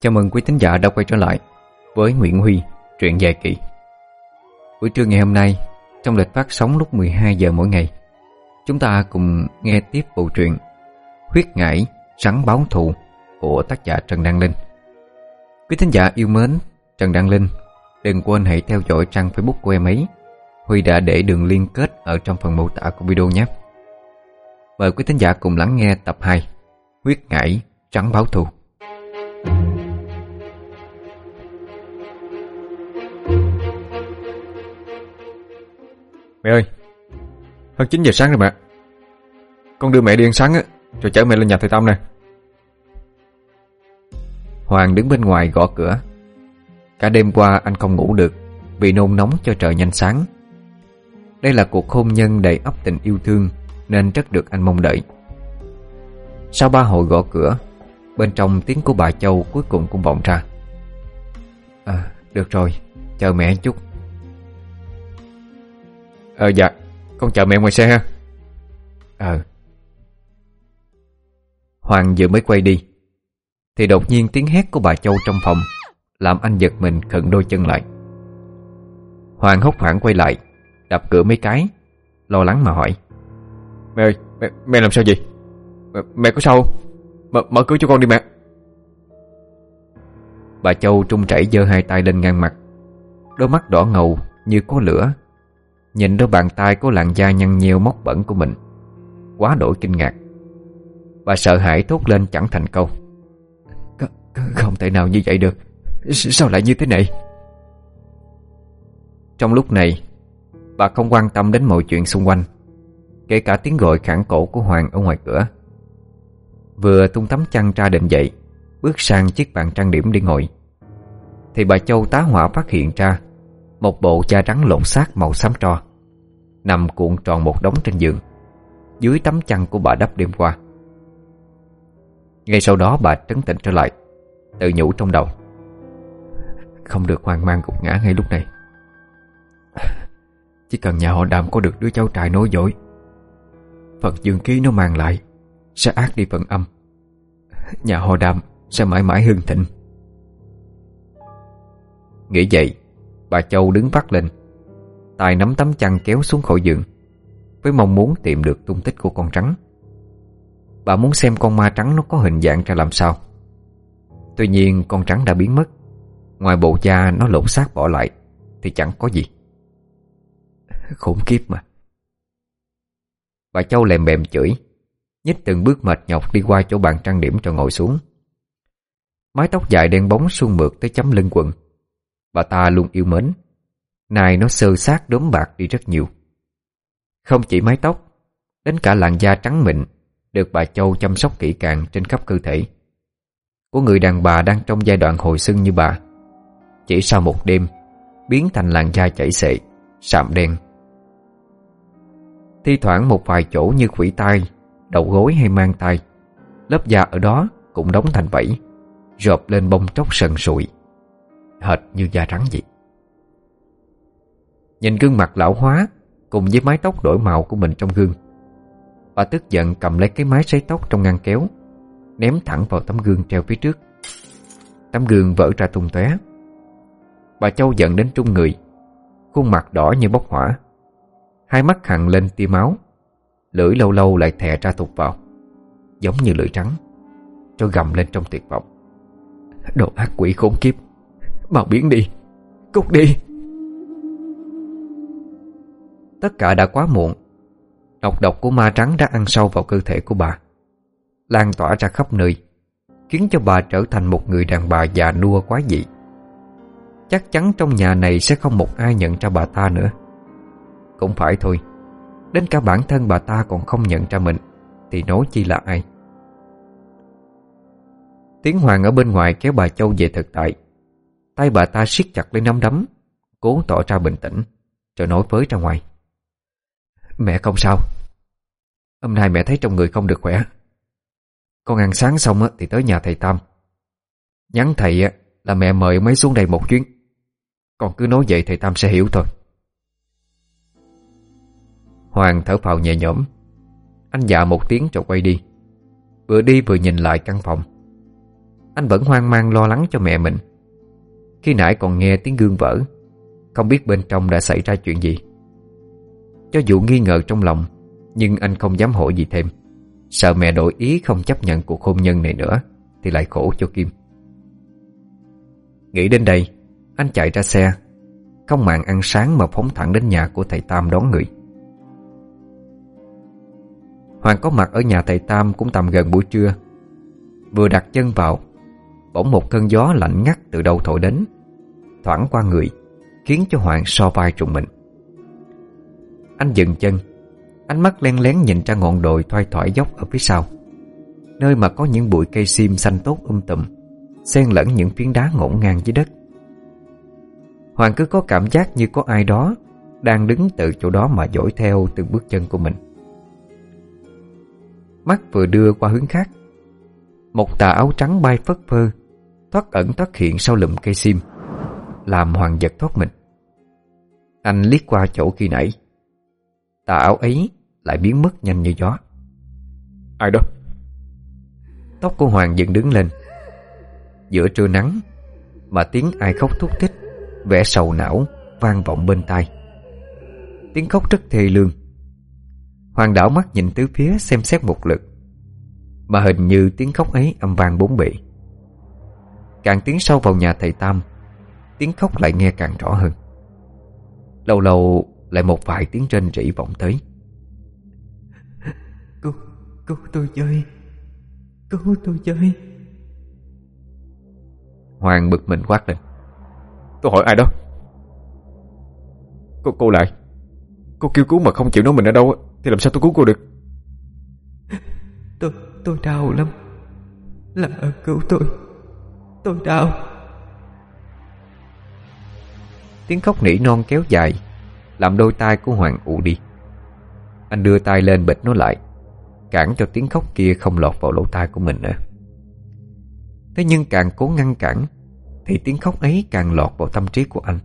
Chào mừng quý thính giả đã quay trở lại với Nguyễn Huy, truyện dài kỳ. Buổi trưa ngày hôm nay, trong lịch phát sóng lúc 12 giờ mỗi ngày, chúng ta cùng nghe tiếp bộ truyện Huyết Ngải, Rắn Báo Thù của tác giả Trần Đăng Linh. Quý thính giả yêu mến, Trần Đăng Linh, đừng quên hãy theo dõi trang Facebook của em ấy. Huy đã để đường liên kết ở trong phần mô tả của video nhé. Mời quý thính giả cùng lắng nghe tập 2 Huyết Ngải, Rắn Báo Thù. Mẹ ơi, Hơn 9 giờ sáng rồi mẹ Con đưa mẹ đi ăn sáng á, Rồi chở mẹ lên nhà thầy Tâm nè. Hoàng đứng bên ngoài gõ cửa. Cả đêm qua anh không ngủ được Vì nôn nóng cho trời nhanh sáng. Đây là cuộc hôn nhân đầy ấp tình yêu thương Nên rất được anh mong đợi. Sau ba hồi gõ cửa, Bên trong tiếng của bà Châu cuối cùng cũng vọng ra. À được rồi, Chờ mẹ chút. Ờ dạ. Con chờ mẹ ngoài xe ha. Ờ. Hoàng vừa mới quay đi Thì đột nhiên tiếng hét của bà Châu trong phòng Làm anh giật mình khẩn đôi chân lại. Hoàng hốt hoảng quay lại Đập cửa mấy cái Lo lắng mà hỏi. Mẹ ơi mẹ, mẹ làm sao vậy? Mẹ, mẹ có sao không? Mở, mở cửa cho con đi mẹ. Bà Châu trung chảy giơ hai tay lên ngang mặt Đôi mắt đỏ ngầu như có lửa Nhìn đôi bàn tay có làn da nhăn nheo móc bẩn của mình. Quá đổi kinh ngạc. Bà sợ hãi thốt lên chẳng thành câu. Không thể nào như vậy được. Sao lại như thế này? Trong lúc này, Bà không quan tâm đến mọi chuyện xung quanh, Kể cả tiếng gọi khẳng cổ của Hoàng ở ngoài cửa. Vừa tung tấm chăn ra định dậy, Bước sang chiếc bàn trang điểm đi ngồi. Thì bà Châu tá hỏa phát hiện ra Một bộ da trắng lộn xác màu xám tro. Nằm cuộn tròn một đống trên giường, Dưới tấm chăn của bà đắp đêm qua. Ngay sau đó bà trấn tĩnh trở lại, Tự nhủ trong đầu. Không được hoang mang gục ngã ngay lúc này. Chỉ cần nhà họ đàm có được đứa cháu trai nối dõi Phật dương khí nó mang lại, Sẽ ác đi phần âm. Nhà họ đàm sẽ mãi mãi hưng thịnh. Nghĩ vậy, Bà Châu đứng vắt lên Tài nắm tấm chăn kéo xuống khỏi giường, Với mong muốn tìm được tung tích của con trắng. Bà muốn xem con ma trắng nó có hình dạng ra làm sao. Tuy nhiên, con trắng đã biến mất. Ngoài bộ da nó lộn xác bỏ lại, Thì chẳng có gì. Khủng khiếp mà. Bà Châu lèm bèm chửi, Nhích từng bước mệt nhọc đi qua chỗ bàn trang điểm rồi ngồi xuống. Mái tóc dài đen bóng suôn mượt tới chấm lưng quần. Bà ta luôn yêu mến. Này, nó sơ sát đốm bạc đi rất nhiều. Không chỉ mái tóc, Đến cả làn da trắng mịn Được bà Châu chăm sóc kỹ càng trên khắp cơ thể. Của người đàn bà đang trong giai đoạn hồi xuân như bà, Chỉ sau một đêm, Biến thành làn da chảy xệ, Sạm đen. Thi thoảng một vài chỗ như khủy tai, Đầu gối hay mang tay Lớp da ở đó cũng đóng thành vẫy Rộp lên bông tróc sần sụi, Hệt như da rắn vậy. Nhìn gương mặt lão hóa Cùng với mái tóc đổi màu của mình trong gương. Bà tức giận cầm lấy cái máy sấy tóc trong ngăn kéo, Ném thẳng vào tấm gương treo phía trước. Tấm gương vỡ ra tung tóe. Bà Châu giận đến trung người, Khuôn mặt đỏ như bốc hỏa. Hai mắt hằn lên tia máu, Lưỡi lâu lâu lại thè ra thụt vào, Giống như lưỡi trắng, Cho gầm lên trong tuyệt vọng. Đồ ác quỷ khốn kiếp, Mau biến đi, Cút đi. Tất cả đã quá muộn. Độc độc của ma trắng đã ăn sâu vào cơ thể của bà, Lan tỏa ra khắp nơi, Khiến cho bà trở thành một người đàn bà già nua quá dị. Chắc chắn trong nhà này sẽ không một ai nhận ra bà ta nữa. Cũng phải thôi, Đến cả bản thân bà ta còn không nhận ra mình, Thì nói chi là ai? Tiếng Hoàng ở bên ngoài kéo bà Châu về thực tại. Tay bà ta siết chặt lấy nắm đấm, Cố tỏ ra bình tĩnh, Rồi nói với ra ngoài. Mẹ không sao. Hôm nay mẹ thấy trong người không được khỏe. Con ăn sáng xong thì tới nhà thầy Tam. Nhắn thầy là mẹ mời ông ấy xuống đây một chuyến. Con cứ nói vậy thầy Tam sẽ hiểu thôi. Hoàng thở phào nhẹ nhõm. Anh dạ một tiếng rồi quay đi. Vừa đi vừa nhìn lại căn phòng. Anh vẫn hoang mang lo lắng cho mẹ mình. Khi nãy còn nghe tiếng gương vỡ. Không biết bên trong đã xảy ra chuyện gì. Cho dù nghi ngờ trong lòng, Nhưng anh không dám hỏi gì thêm. Sợ mẹ đổi ý không chấp nhận cuộc hôn nhân này nữa, Thì lại khổ cho Kim. Nghĩ đến đây, Anh chạy ra xe. Không màng ăn sáng mà phóng thẳng đến nhà của thầy Tam đón người. Hoàng có mặt ở nhà thầy Tam cũng tầm gần buổi trưa. Vừa đặt chân vào, Bỗng một cơn gió lạnh ngắt từ đâu thổi đến, Thoảng qua người, Khiến cho Hoàng so vai trùng mình. Anh dừng chân. Ánh mắt len lén nhìn ra ngọn đồi thoai thoải dốc ở phía sau. Nơi mà có những bụi cây sim xanh tốt um tùm, Xen lẫn những phiến đá ngổn ngang dưới đất. Hoàng cứ có cảm giác như có ai đó Đang đứng từ chỗ đó mà dõi theo từng bước chân của mình. Mắt vừa đưa qua hướng khác. Một tà áo trắng bay phất phơ, Thoát ẩn thoát hiện sau lùm cây sim Làm Hoàng giật thoát mình. Anh liếc qua chỗ khi nãy. Tà áo ấy lại biến mất nhanh như gió. Ai đó? Tóc của Hoàng dựng đứng lên. Giữa trưa nắng Mà tiếng ai khóc thúc thích Vẻ sầu não vang vọng bên tai. Tiếng khóc rất thê lương. Hoàng đảo mắt nhìn tứ phía xem xét một lượt Mà hình như tiếng khóc ấy âm vang bốn bể. Càng tiến sâu vào nhà thầy Tam Tiếng khóc lại nghe càng rõ hơn. Lâu lâu lại một vài tiếng trên rỉ vọng tới. Cứu, cứu tôi chơi Cứu tôi chơi Hoàng bực mình quát lên. Tôi hỏi ai đó? Cô, cô lại. Cô kêu cứu mà không chịu nói mình ở đâu Thì làm sao tôi cứu cô được? Tôi, tôi đau lắm. Làm ơn cứu tôi. Tôi đau. Tiếng khóc nỉ non kéo dài làm đôi tay của Hoàng ù đi. Anh đưa tay lên bịch nó lại, Cản cho tiếng khóc kia không lọt vào lỗ tai của mình nữa. Thế nhưng càng cố ngăn cản, Thì tiếng khóc ấy càng lọt vào tâm trí của anh,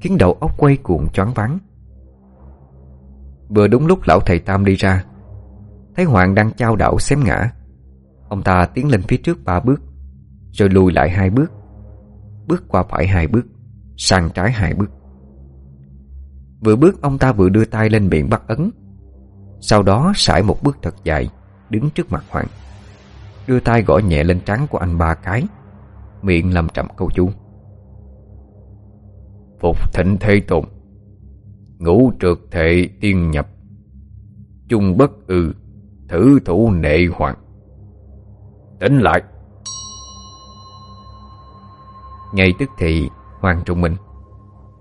Khiến đầu óc quay cuồng choáng váng. Vừa đúng lúc lão thầy Tam đi ra, Thấy Hoàng đang trao đảo xém ngã, Ông ta tiến lên phía trước ba bước, Rồi lùi lại hai bước Bước qua phải hai bước, Sang trái hai bước. Vừa bước ông ta vừa đưa tay lên miệng bắt ấn. Sau đó sải một bước thật dài, Đứng trước mặt Hoàng. Đưa tay gõ nhẹ lên trán của anh ba cái, Miệng làm trầm câu chú. Phục thịnh thế tồn, Ngũ trượt thệ tiên nhập, Chung bất ư, Thử thủ nệ hoàng. Tỉnh lại. Ngay tức thì Hoàng trùng mình,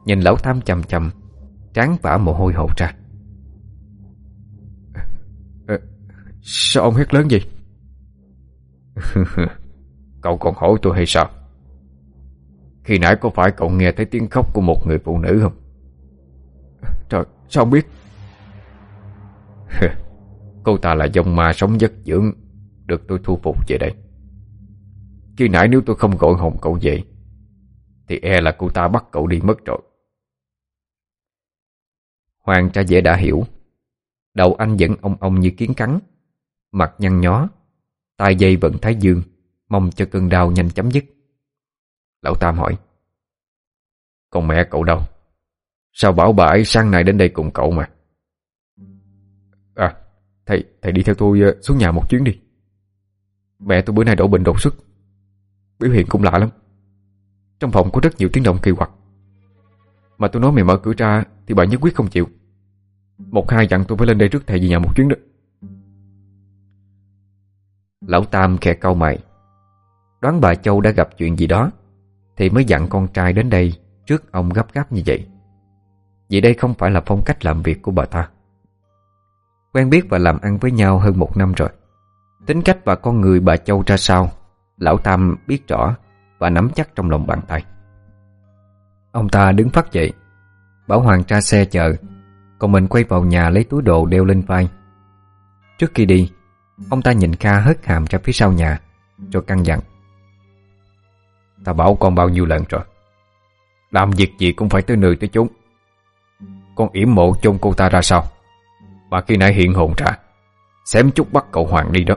Nhìn lão tham chầm chầm Tráng vả mồ hôi hột ra. À, Sao ông hét lớn vậy? Cậu còn hỏi tôi hay sao? Khi nãy có phải cậu nghe thấy tiếng khóc của một người phụ nữ không? Trời sao ông biết? Cô ta là dòng ma sống giấc dưỡng Được tôi thu phục về đây. Khi nãy nếu tôi không gọi hồn cậu về Thì e là cô ta bắt cậu đi mất rồi Hoàng tra dễ đã hiểu. Đầu anh vẫn ong ong như kiến cắn Mặt nhăn nhó tay dây vẫn thái dương Mong cho cơn đau nhanh chấm dứt. Lão Tam hỏi Còn mẹ cậu đâu? Sao bảo bà ấy sang này đến đây cùng cậu mà? À Thầy, thầy đi theo tôi ờ, xuống nhà một chuyến đi. Mẹ tôi bữa nay đổ bệnh đột xuất Biểu hiện cũng lạ lắm. Trong phòng có rất nhiều tiếng động kỳ quặc. Mà tôi nói mày mở cửa ra thì bà nhất quyết không chịu. Một hai dặn tôi phải lên đây trước thầy về nhà một chuyến đó. Lão Tam khẽ cau mày. Đoán bà Châu đã gặp chuyện gì đó, Thì mới dặn con trai đến đây Trước ông gấp gáp như vậy. Vì đây không phải là phong cách làm việc của bà ta. Quen biết và làm ăn với nhau hơn một năm rồi. Tính cách và con người bà Châu ra sao, Lão Tam biết rõ Và nắm chắc trong lòng bàn tay. Ông ta đứng phát dậy. Bảo Hoàng ra xe chờ Còn mình quay vào nhà lấy túi đồ đeo lên vai. Trước khi đi, Ông ta nhìn Kha hất hàm ra phía sau nhà, Rồi căng dặn. Ta bảo con bao nhiêu lần rồi? Làm việc gì cũng phải tới nơi tới chốn. Con yểm mộ chôn cô ta ra sao? Mà khi nãy hiện hồn ra. Xém chút bắt cậu Hoàng đi đó.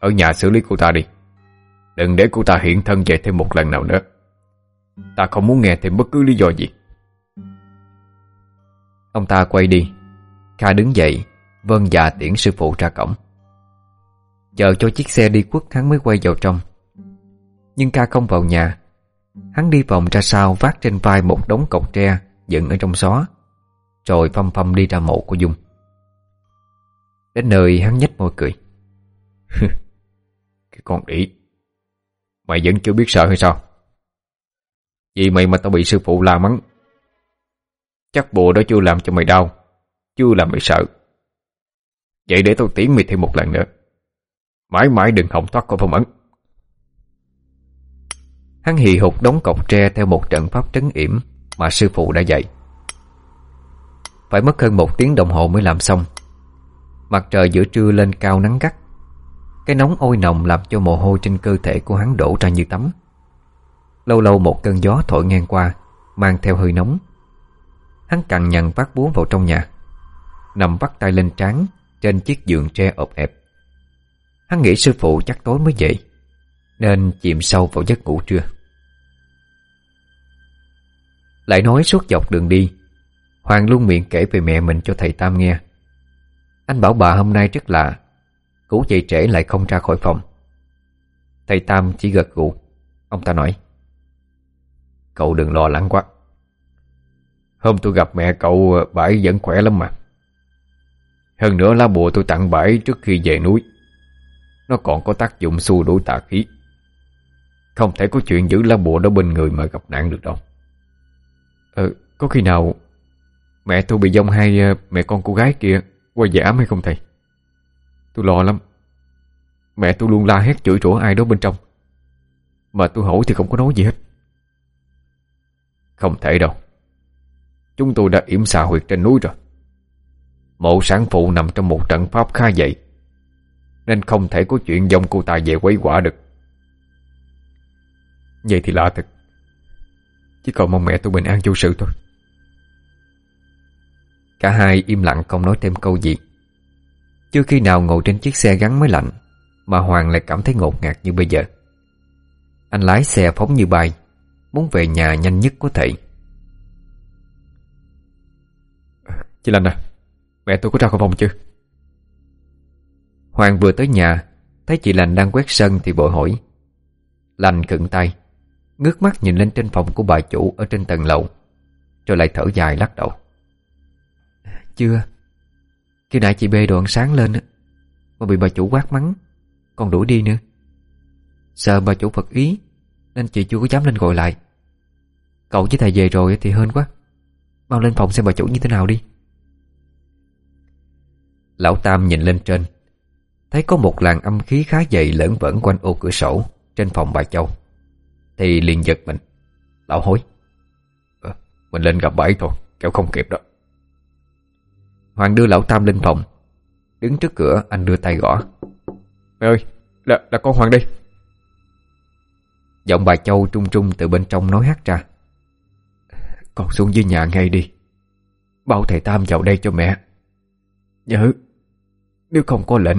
Ở nhà xử lý cô ta đi. Đừng để cô ta hiện thân về thêm một lần nào nữa. Ta không muốn nghe thêm bất cứ lý do gì. Ông ta quay đi. Kha đứng dậy Vâng dạ tiễn sư phụ ra cổng. Chờ cho chiếc xe đi quất hắn mới quay vào trong. Nhưng ca không vào nhà. Hắn đi vòng ra sau vác trên vai một đống cọc tre dựng ở trong xó, Rồi phăm phăm đi ra mộ của Dung. Đến nơi hắn nhếch môi cười. cười. Cái con đĩ, Mày vẫn chưa biết sợ hay sao? Vì mày mà tao bị sư phụ la mắng. Chắc bộ đó chưa làm cho mày đau. Chưa làm mày sợ. Vậy để tao tiến mày thêm một lần nữa. Mãi mãi đừng hỏng thoát khỏi phong ấn. Hắn hì hục đóng cọc tre theo một trận pháp trấn yểm Mà sư phụ đã dạy. Phải mất hơn một tiếng đồng hồ mới làm xong. Mặt trời giữa trưa lên cao nắng gắt. Cái nóng ôi nồng làm cho mồ hôi trên cơ thể của hắn đổ ra như tắm. Lâu lâu một cơn gió thổi ngang qua, Mang theo hơi nóng. Hắn cằn nhằn vác búa vào trong nhà. Nằm bắt tay lên trán Trên chiếc giường tre ộp ẹp. Hắn nghĩ sư phụ chắc tối mới dậy, Nên chìm sâu vào giấc ngủ trưa. Lại nói suốt dọc đường đi, Hoàng luôn miệng kể về mẹ mình cho thầy Tam nghe. Anh bảo bà hôm nay rất lạ, Cú dậy trễ lại không ra khỏi phòng. Thầy Tam chỉ gật gù, Ông ta nói, Cậu đừng lo lắng quá. Hôm tôi gặp mẹ cậu Bãi vẫn khỏe lắm mà. Hơn nữa lá bùa tôi tặng bãi trước khi về núi. Nó còn có tác dụng xua đuổi tà khí. Không thể có chuyện giữ lá bùa đó bên người mà gặp nạn được đâu. Ờ, có khi nào Mẹ tôi bị dông hai ờ, mẹ con cô gái kia Qua giả hay không thầy? Tôi lo lắm. Mẹ tôi luôn la hét chửi rủa ai đó bên trong. Mà tôi hỏi thì không có nói gì hết. Không thể đâu. Chúng tôi đã yểm xà huyệt trên núi rồi. Mộ sản phụ nằm trong một trận pháp khá dậy Nên không thể có chuyện dòng cô ta về quấy quả được. Vậy thì lạ thật, Chỉ còn mong mẹ tôi bình an vô sự thôi. Cả hai im lặng không nói thêm câu gì. Chưa khi nào ngồi trên chiếc xe gắn mới lạnh, Mà Hoàng lại cảm thấy ngột ngạt như bây giờ. Anh lái xe phóng như bay, Muốn về nhà nhanh nhất có thể. Chị Lành à Mẹ tôi có ra khỏi phòng chưa? Hoàng vừa tới nhà Thấy chị Lành đang quét sân thì bội hỏi. Lành cận tay Ngước mắt nhìn lên trên phòng của bà chủ Ở trên tầng lầu Rồi lại thở dài lắc đầu. Chưa. Khi nãy chị bê đồ ăn sáng lên Mà bị bà chủ quát mắng Còn đuổi đi nữa. Sợ bà chủ phật ý Nên chị chưa có dám lên gọi lại. Cậu với thầy về rồi thì hên quá. Mau lên phòng xem bà chủ như thế nào đi Lão Tam nhìn lên trên. Thấy có một làn âm khí khá dày lởn vởn quanh ô cửa sổ Trên phòng bà Châu. Thì liền giật mình. Lão hối. À, Mình lên gặp bãi thôi Kéo không kịp đó. Hoàng đưa lão Tam lên phòng. Đứng trước cửa anh đưa tay gõ. Mẹ ơi Là, là con Hoàng đây. Giọng bà Châu trung trung từ bên trong nói hát ra. Con xuống dưới nhà ngay đi. Bảo thầy Tam vào đây cho mẹ. Nhớ nếu không có lệnh,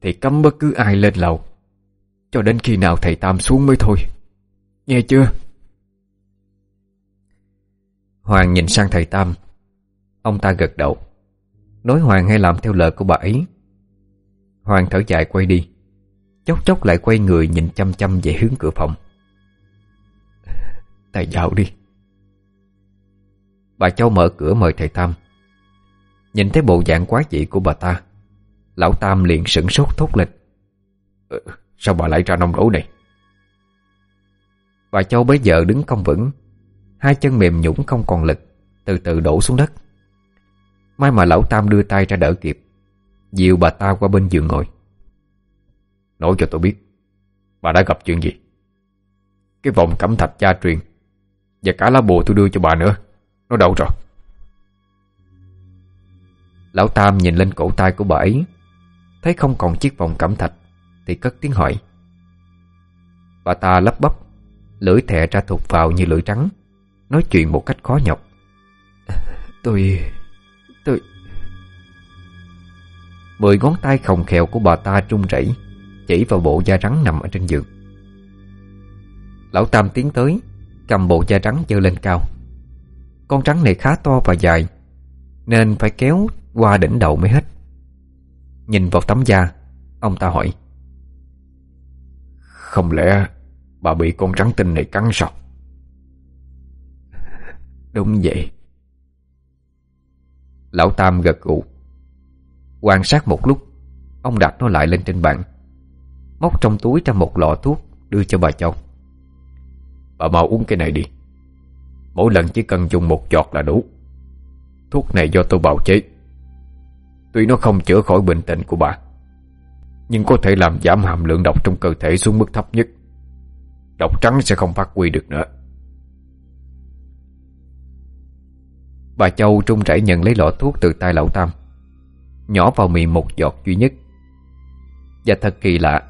Thì cấm bất cứ ai lên lầu. Cho đến khi nào thầy Tam xuống mới thôi. Nghe chưa? Hoàng nhìn sang thầy Tam. Ông ta gật đầu. Nói Hoàng hay làm theo lời của bà ấy. Hoàng thở dài quay đi. Chốc chốc lại quay người nhìn chăm chăm về hướng cửa phòng. Thầy dạo đi. Bà cháu mở cửa mời thầy Tam. Nhìn thấy bộ dạng quá dị của bà ta Lão Tam liền sửng sốt thốt lên. Ừ, Sao bà lại ra nông nổi này? Bà Châu bấy giờ đứng không vững Hai chân mềm nhũng không còn lực Từ từ đổ xuống đất. May mà lão Tam đưa tay ra đỡ kịp Dìu bà ta qua bên giường ngồi. Nói cho tôi biết Bà đã gặp chuyện gì? Cái vòng cẩm thạch cha truyền Và cả lá bùa tôi đưa cho bà nữa Nó đâu rồi? Lão Tam nhìn lên cổ tay của bà ấy Thấy không còn chiếc vòng cẩm thạch Thì cất tiếng hỏi. Bà ta lắp bắp Lưỡi thẹ ra thụt vào như lưỡi trắng Nói chuyện một cách khó nhọc. Tôi... tôi... Mười ngón tay khồng khèo của bà ta trung rẩy Chỉ vào bộ da rắn nằm ở trên giường. Lão Tam tiến tới Cầm bộ da trắng dơ lên cao. Con trắng này khá to và dài Nên phải kéo qua đỉnh đầu mới hết Nhìn vào tấm da. Ông ta hỏi. Không lẽ bà bị con trắng tinh này cắn sao? Đúng vậy. Lão Tam gật gù. Quan sát một lúc Ông đặt nó lại lên trên bàn. Móc trong túi ra một lọ thuốc Đưa cho bà Châu. Bà mau uống cái này đi. Mỗi lần chỉ cần dùng một giọt là đủ. Thuốc này do tôi bào chế Tuy nó không chữa khỏi bệnh tình của bà, Nhưng có thể làm giảm hàm lượng độc trong cơ thể xuống mức thấp nhất. Độc trắng sẽ không phát huy được nữa. Bà Châu trung rẩy nhận lấy lọ thuốc từ tay lão Tam, Nhỏ vào miệng một giọt duy nhất. Và thật kỳ lạ,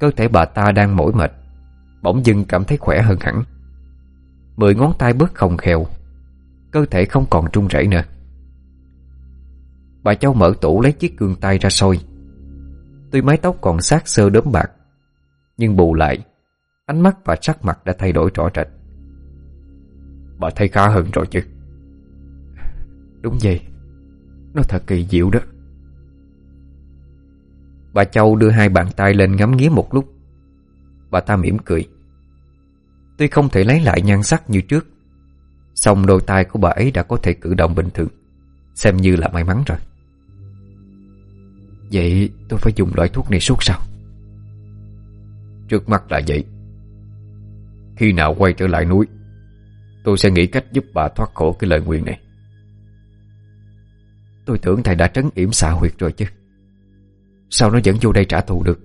Cơ thể bà ta đang mỏi mệt, Bỗng dưng cảm thấy khỏe hơn hẳn. Mười ngón tay bớt không khèo Cơ thể không còn trung rẩy nữa. Bà Châu mở tủ lấy chiếc gương tay ra soi. Tuy mái tóc còn sát sơ đốm bạc, Nhưng bù lại, Ánh mắt và sắc mặt đã thay đổi rõ rệt. Bà thấy khá hơn rồi chứ? Đúng vậy, Nó thật kỳ diệu đó. Bà Châu đưa hai bàn tay lên ngắm nghía một lúc. Bà ta mỉm cười. Tuy không thể lấy lại nhan sắc như trước, song đôi tay của bà ấy đã có thể cử động bình thường, Xem như là may mắn rồi. Vậy tôi phải dùng loại thuốc này suốt sao? Trước mắt là vậy. Khi nào quay trở lại núi, Tôi sẽ nghĩ cách giúp bà thoát khổ cái lời nguyện này. Tôi tưởng thầy đã trấn yểm xạ huyệt rồi chứ. Sao nó vẫn vô đây trả thù được?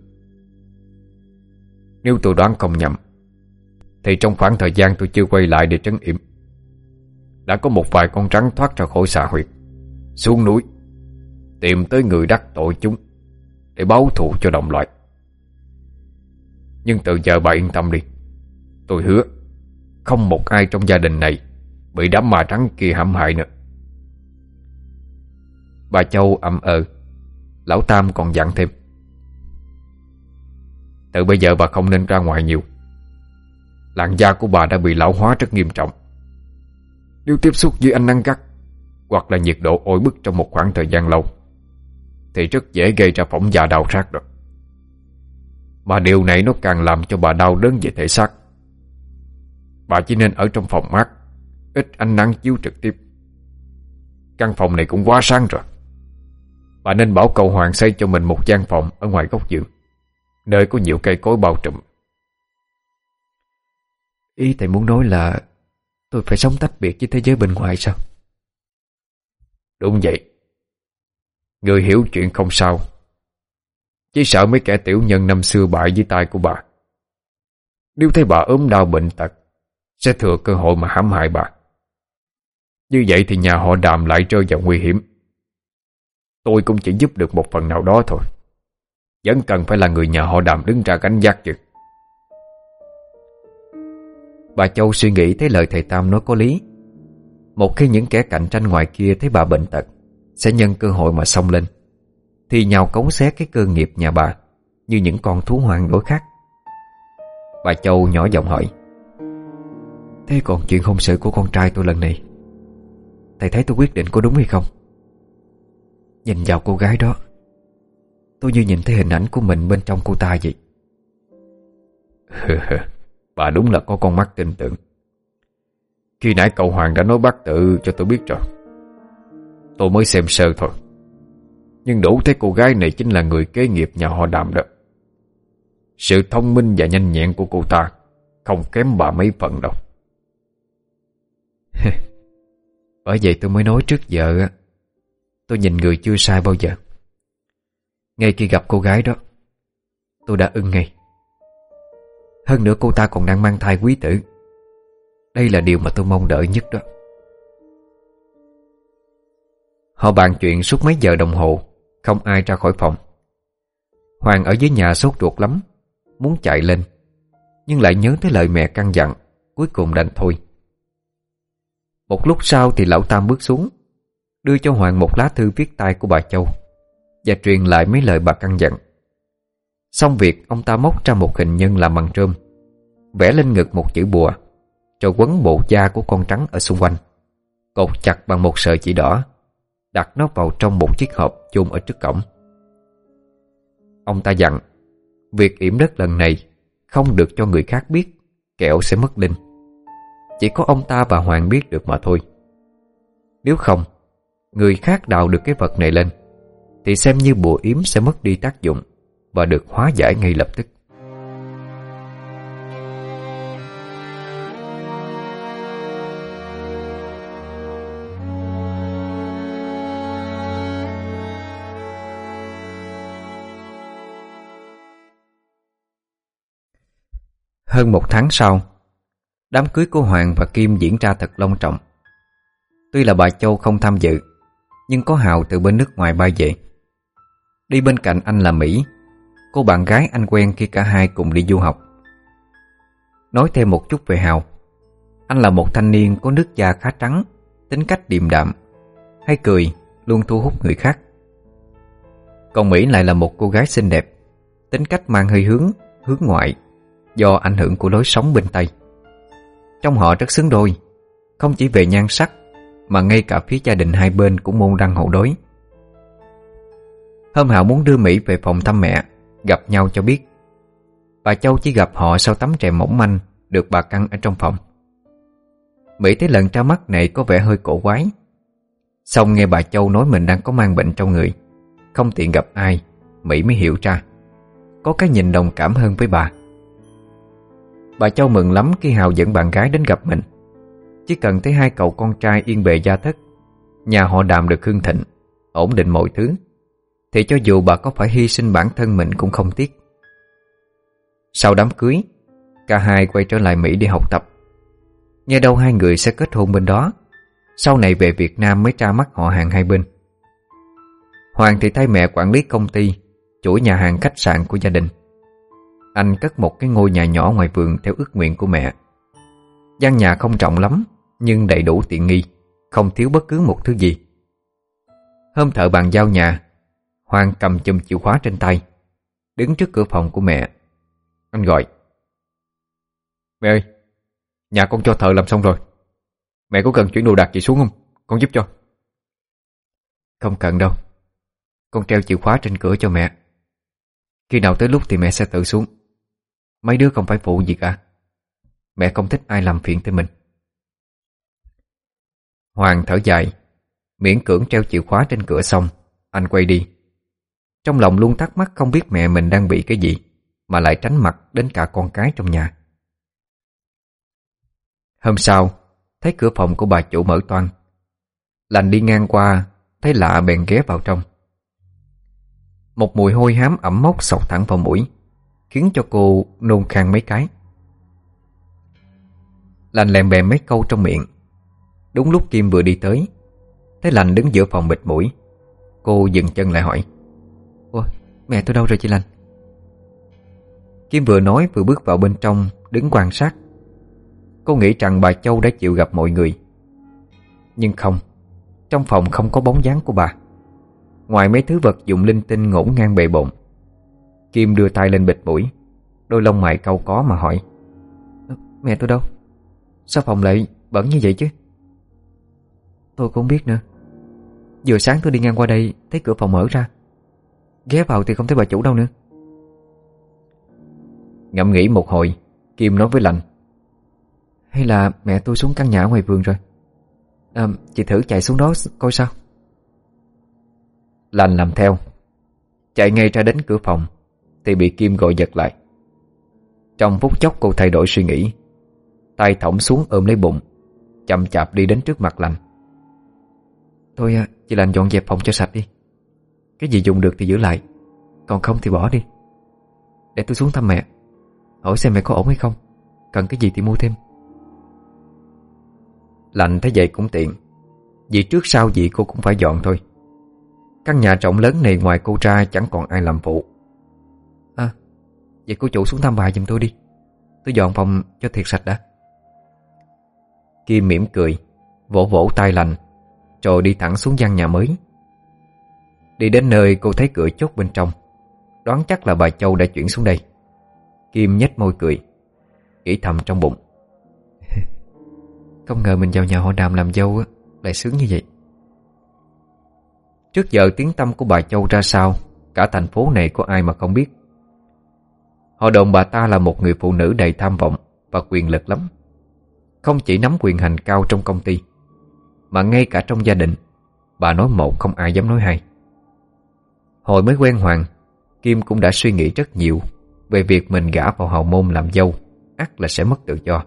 Nếu tôi đoán không nhầm, Thì trong khoảng thời gian tôi chưa quay lại để trấn yểm, Đã có một vài con rắn thoát ra khỏi xạ huyệt, Xuống núi. Tìm tới người đắc tội chúng Để báo thù cho đồng loại. Nhưng từ giờ bà yên tâm đi. Tôi hứa, Không một ai trong gia đình này Bị đám ma trắng kia hãm hại nữa. Bà Châu ậm ờ Lão Tam còn dặn thêm. Từ bây giờ bà không nên ra ngoài nhiều. Làn da của bà đã bị lão hóa rất nghiêm trọng. Nếu tiếp xúc với ánh nắng gắt Hoặc là nhiệt độ oi bức trong một khoảng thời gian lâu thì rất dễ gây ra phỏng da đau sát được Mà điều này nó càng làm cho bà đau đớn về thể xác. Bà chỉ nên ở trong phòng mát Ít ánh nắng chiếu trực tiếp. Căn phòng này cũng quá sáng rồi. Bà nên bảo cậu Hoàng xây cho mình một gian phòng Ở ngoài góc giường Nơi có nhiều cây cối bao trùm. Ý thầy muốn nói là Tôi phải sống tách biệt với thế giới bên ngoài sao? Đúng vậy Người hiểu chuyện không sao. Chỉ sợ mấy kẻ tiểu nhân năm xưa bại dưới tay của bà. Nếu thấy bà ốm đau bệnh tật, Sẽ thừa cơ hội mà hãm hại bà. Như vậy thì nhà họ đàm lại rơi vào nguy hiểm. Tôi cũng chỉ giúp được một phần nào đó thôi. Vẫn cần phải là người nhà họ đàm đứng ra gánh giác chứ. Bà Châu suy nghĩ thấy lời thầy Tam nói có lý. Một khi những kẻ cạnh tranh ngoài kia thấy bà bệnh tật sẽ nhân cơ hội mà xông lên. Thì nhào cống xé cái cơ nghiệp nhà bà, Như những con thú hoang đối khác. Bà Châu nhỏ giọng hỏi, Thế còn chuyện hôn sự của con trai tôi lần này, Thầy thấy tôi quyết định có đúng hay không? Nhìn vào cô gái đó, Tôi như nhìn thấy hình ảnh của mình bên trong cô ta vậy. Bà đúng là có con mắt tin tưởng. Khi nãy cậu Hoàng đã nói bác tự cho tôi biết rồi. Tôi mới xem sơ thôi. Nhưng đủ thấy cô gái này chính là người kế nghiệp nhà họ đàm đó. Sự thông minh và nhanh nhẹn của cô ta Không kém bà mấy phần đâu. Bởi vậy tôi mới nói trước giờ Tôi nhìn người chưa sai bao giờ. Ngay khi gặp cô gái đó, Tôi đã ưng ngay. Hơn nữa cô ta còn đang mang thai quý tử. Đây là điều mà tôi mong đợi nhất đó. Họ bàn chuyện suốt mấy giờ đồng hồ, Không ai ra khỏi phòng. Hoàng ở dưới nhà sốt ruột lắm, Muốn chạy lên, Nhưng lại nhớ tới lời mẹ căn dặn, Cuối cùng đành thôi. Một lúc sau thì lão Tam bước xuống, Đưa cho Hoàng một lá thư viết tay của bà Châu, Và truyền lại mấy lời bà căn dặn. Xong việc, ông ta móc ra một hình nhân làm bằng trơm Vẽ lên ngực một chữ bùa Rồi quấn bộ da của con trắng ở xung quanh, Cột chặt bằng một sợi chỉ đỏ. Đặt nó vào trong một chiếc hộp chôn ở trước cổng. Ông ta dặn, Việc yểm đất lần này Không được cho người khác biết Kẹo sẽ mất linh. Chỉ có ông ta và Hoàng biết được mà thôi. Nếu không, Người khác đào được cái vật này lên, Thì xem như bùa yếm sẽ mất đi tác dụng Và được hóa giải ngay lập tức. Hơn một tháng sau, Đám cưới của Hoàng và Kim diễn ra thật long trọng. Tuy là bà Châu không tham dự, Nhưng có Hào từ bên nước ngoài bay về. Đi bên cạnh anh là Mỹ, Cô bạn gái anh quen khi cả hai cùng đi du học. Nói thêm một chút về Hào, Anh là một thanh niên có nước da khá trắng, Tính cách điềm đạm, Hay cười, Luôn thu hút người khác. Còn Mỹ lại là một cô gái xinh đẹp, Tính cách mang hơi hướng Hướng ngoại. Do ảnh hưởng của lối sống bên Tây. Trong họ rất xứng đôi, Không chỉ về nhan sắc, Mà ngay cả phía gia đình hai bên cũng môn đăng hộ đối. Hôm Hảo muốn đưa Mỹ về phòng thăm mẹ, Gặp nhau cho biết. Bà Châu chỉ gặp họ sau tấm rèm mỏng manh Được bà căng ở trong phòng. Mỹ thấy lần ra mắt này có vẻ hơi cổ quái. Xong nghe bà Châu nói mình đang có mang bệnh trong người, Không tiện gặp ai, Mỹ mới hiểu ra. Có cái nhìn đồng cảm hơn với bà. Bà Châu mừng lắm khi Hào dẫn bạn gái đến gặp mình. Chỉ cần thấy hai cậu con trai yên bề gia thất, Nhà họ đàm được hương thịnh, Ổn định mọi thứ, Thì cho dù bà có phải hy sinh bản thân mình cũng không tiếc. Sau đám cưới, Cả hai quay trở lại Mỹ để học tập. Nghe đâu hai người sẽ kết hôn bên đó, Sau này về Việt Nam mới tra mắt họ hàng hai bên. Hoàng thì thay mẹ quản lý công ty, chủ nhà hàng khách sạn của gia đình anh cất một cái ngôi nhà nhỏ ngoài vườn theo ước nguyện của mẹ. Gian nhà không trọng lắm, Nhưng đầy đủ tiện nghi, Không thiếu bất cứ một thứ gì. Hôm thợ bàn giao nhà, Hoàng cầm chùm chìa khóa trên tay, Đứng trước cửa phòng của mẹ. Anh gọi, Mẹ ơi, Nhà con cho thợ làm xong rồi. Mẹ có cần chuyển đồ đạc gì xuống không? Con giúp cho. Không cần đâu. Con treo chìa khóa trên cửa cho mẹ. Khi nào tới lúc thì mẹ sẽ tự xuống. Mấy đứa không phải phụ gì cả à? Mẹ không thích ai làm phiền tới mình. Hoàng thở dài, Miễn cưỡng treo chìa khóa trên cửa xong, Anh quay đi. Trong lòng luôn thắc mắc không biết mẹ mình đang bị cái gì, Mà lại tránh mặt đến cả con cái trong nhà. Hôm sau, Thấy cửa phòng của bà chủ mở toan Lành đi ngang qua, Thấy lạ bèn ghé vào trong. Một mùi hôi hám ẩm mốc sọc thẳng vào mũi. Khiến cho cô nôn khan mấy cái. Lành lèm bèm mấy câu trong miệng. Đúng lúc Kim vừa đi tới, Thấy Lành đứng giữa phòng bịt mũi. Cô dừng chân lại hỏi Ôi mẹ tôi đâu rồi chị Lành? Kim vừa nói vừa bước vào bên trong, Đứng quan sát. Cô nghĩ rằng bà Châu đã chịu gặp mọi người. Nhưng không, Trong phòng không có bóng dáng của bà. Ngoài mấy thứ vật dụng linh tinh ngổn ngang bề bộn Kim đưa tay lên bịt mũi. Đôi lông mày câu có mà hỏi. Mẹ tôi đâu? Sao phòng lại bẩn như vậy chứ? Tôi cũng biết nữa. Vừa sáng tôi đi ngang qua đây Thấy cửa phòng mở ra. Ghé vào thì không thấy bà chủ đâu nữa. Ngẫm nghĩ một hồi Kim nói với Lành. Hay là mẹ tôi xuống căn nhà ngoài vườn rồi? À, Chị thử chạy xuống đó coi sao. Lành làm theo. Chạy ngay ra đến cửa phòng thì bị Kim gọi giật lại. Trong phút chốc cô thay đổi suy nghĩ. Tay thõng xuống ôm lấy bụng Chậm chạp đi đến trước mặt lành. Thôi à, chị lành dọn dẹp phòng cho sạch đi. Cái gì dùng được thì giữ lại Còn không thì bỏ đi. Để tôi xuống thăm mẹ Hỏi xem mẹ có ổn hay không. Cần cái gì thì mua thêm. Lành thấy vậy cũng tiện Vì trước sau gì cô cũng phải dọn thôi. Căn nhà rộng lớn này ngoài cô ra chẳng còn ai làm phụ Vậy cô chủ xuống thăm bà giùm tôi đi. Tôi dọn phòng cho thiệt sạch đã. Kim mỉm cười, Vỗ vỗ tay lành, Rồi đi thẳng xuống gian nhà mới. Đi đến nơi cô thấy cửa chốt bên trong, Đoán chắc là bà Châu đã chuyển xuống đây. Kim nhếch môi cười, Nghĩ thầm trong bụng. Không ngờ mình vào nhà họ đàm làm dâu Lại sướng như vậy. Trước giờ tiếng tâm của bà Châu ra sao, Cả thành phố này có ai mà không biết. Họ đồn bà ta là một người phụ nữ đầy tham vọng Và quyền lực lắm. Không chỉ nắm quyền hành cao trong công ty, Mà ngay cả trong gia đình, Bà nói một không ai dám nói hai. Hồi mới quen Hoàng, Kim cũng đã suy nghĩ rất nhiều Về việc mình gả vào hào môn làm dâu, ắt là sẽ mất tự do.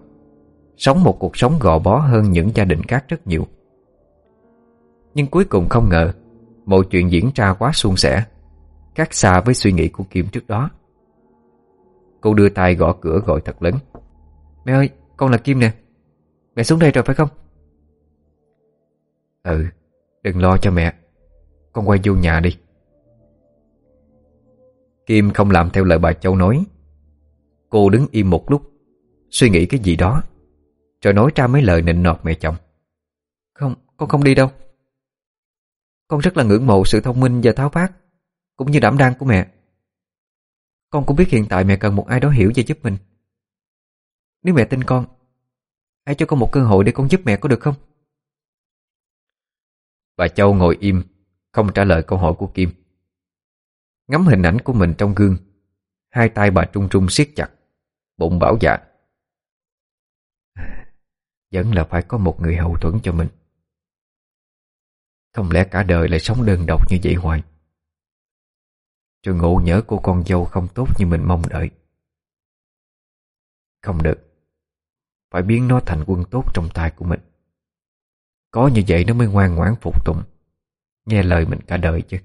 Sống một cuộc sống gò bó hơn những gia đình khác rất nhiều. Nhưng cuối cùng không ngờ, Mọi chuyện diễn ra quá suôn sẻ, Khác xa với suy nghĩ của Kim trước đó. Cô đưa tay gõ cửa gọi thật lớn. Mẹ ơi, con là Kim nè. Mẹ xuống đây rồi phải không? Ừ, đừng lo cho mẹ. Con quay vô nhà đi. Kim không làm theo lời bà Châu nói. Cô đứng im một lúc Suy nghĩ cái gì đó Rồi nói ra mấy lời nịnh nọt mẹ chồng. Không, con không đi đâu. Con rất là ngưỡng mộ sự thông minh và tháo vát Cũng như đảm đang của mẹ. Con cũng biết hiện tại mẹ cần một ai đó hiểu và giúp mình. Nếu mẹ tin con, Hãy cho con một cơ hội để con giúp mẹ có được không? Bà Châu ngồi im, Không trả lời câu hỏi của Kim. Ngắm hình ảnh của mình trong gương, Hai tay bà trung trung siết chặt, Bụng bảo dạ. Vẫn là phải có một người hậu thuẫn cho mình. Không lẽ cả đời lại sống đơn độc như vậy hoài? Rồi ngộ nhớ cô con dâu không tốt như mình mong đợi. Không được. Phải biến nó thành quân tốt trong tay của mình. Có như vậy nó mới ngoan ngoãn phục tùng. Nghe lời mình cả đời chứ.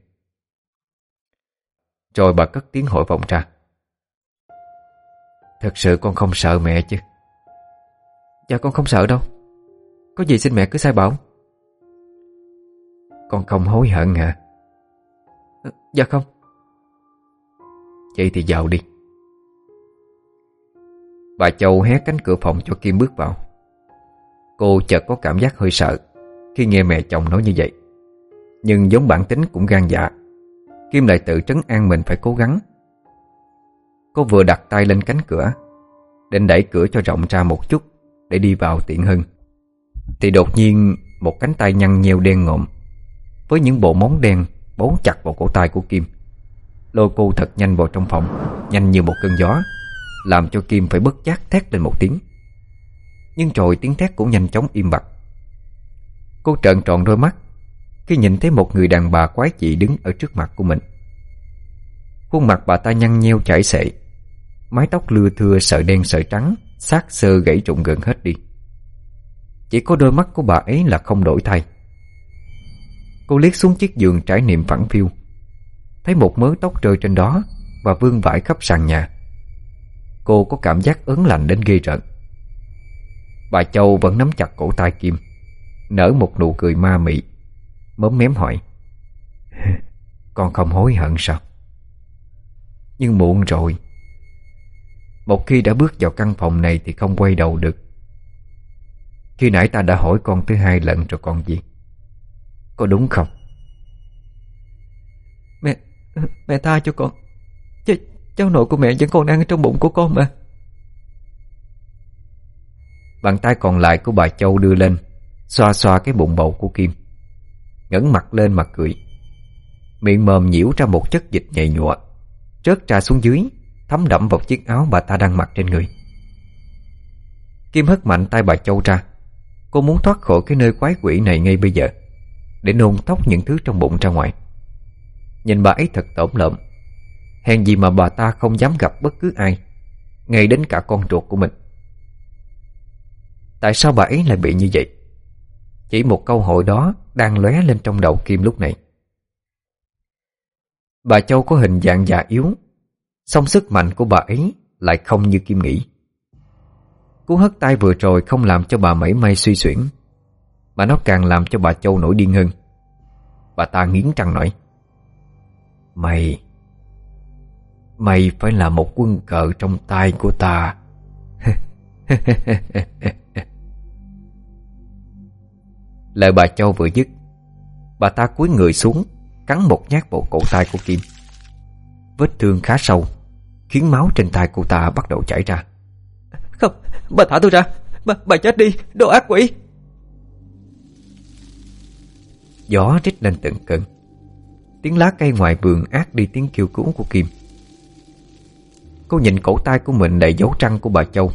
Rồi bà cất tiếng hội vọng ra. Thật sự con không sợ mẹ chứ. Dạ con không sợ đâu. Có gì xin mẹ cứ sai bảo. Con không hối hận hả? Ờ, dạ không. Vậy thì vào đi. Bà Châu hé cánh cửa phòng cho Kim bước vào. Cô chợt có cảm giác hơi sợ Khi nghe mẹ chồng nói như vậy. Nhưng giống bản tính cũng gan dạ Kim lại tự trấn an mình phải cố gắng. Cô vừa đặt tay lên cánh cửa, Định đẩy cửa cho rộng ra một chút Để đi vào tiện hơn, Thì đột nhiên Một cánh tay nhăn nheo đen ngộm Với những bộ móng đen Bấu chặt vào cổ tay của Kim. Lôi cô thật nhanh vào trong phòng, Nhanh như một cơn gió, Làm cho Kim phải bất giác thét lên một tiếng. Nhưng rồi tiếng thét cũng nhanh chóng im bặt. Cô trợn tròn đôi mắt Khi nhìn thấy một người đàn bà quái dị đứng ở trước mặt của mình. Khuôn mặt bà ta nhăn nheo chảy xệ, Mái tóc lưa thưa sợi đen sợi trắng, xác sơ gãy rụng gần hết đi. Chỉ có đôi mắt của bà ấy là không đổi thay. Cô liếc xuống chiếc giường trải niệm phẳng phiu. Thấy một mớ tóc rơi trên đó Và vương vãi khắp sàn nhà. Cô có cảm giác ớn lạnh đến ghê rợn. Bà Châu vẫn nắm chặt cổ tay Kim, Nở một nụ cười ma mị, Mớm mém hỏi, Con không hối hận sao? Nhưng muộn rồi. Một khi đã bước vào căn phòng này Thì không quay đầu được. Khi nãy ta đã hỏi con thứ hai lần rồi còn gì? Có đúng không? Mẹ tha cho con. Ch Cháu nội của mẹ vẫn còn đang ở trong bụng của con mà. Bàn tay còn lại của bà Châu đưa lên, Xoa xoa cái bụng bầu của Kim. Ngẩng mặt lên mặt cười. Miệng mồm nhiễu ra một chất dịch nhầy nhụa, Rớt ra xuống dưới, Thấm đẫm vào chiếc áo bà ta đang mặc trên người. Kim hất mạnh tay bà Châu ra. Cô muốn thoát khỏi cái nơi quái quỷ này ngay bây giờ, Để nôn tóc những thứ trong bụng ra ngoài. Nhìn bà ấy thật tổn lợm Hèn gì mà bà ta không dám gặp bất cứ ai, Ngay đến cả con ruột của mình. Tại sao bà ấy lại bị như vậy? Chỉ một câu hỏi đó Đang lóe lên trong đầu Kim lúc này. Bà Châu có hình dạng già yếu, Song sức mạnh của bà ấy lại không như Kim nghĩ. Cú hất tay vừa rồi không làm cho bà mảy may suy xuyển, Mà nó càng làm cho bà Châu nổi điên hơn. Bà ta nghiến răng nói. Mày Mày phải là một quân cờ trong tay của ta. Lời bà Châu vừa dứt Bà ta cúi người xuống Cắn một nhát bộ cổ tay của Kim. Vết thương khá sâu Khiến máu trên tay cô ta bắt đầu chảy ra. Không Bà thả tôi ra. Bà, bà chết đi Đồ ác quỷ. Gió rít lên từng cơn Tiếng lá cây ngoài vườn ác đi tiếng kêu cứu của Kim. Cô nhìn cổ tay của mình đầy dấu trăng của bà Châu.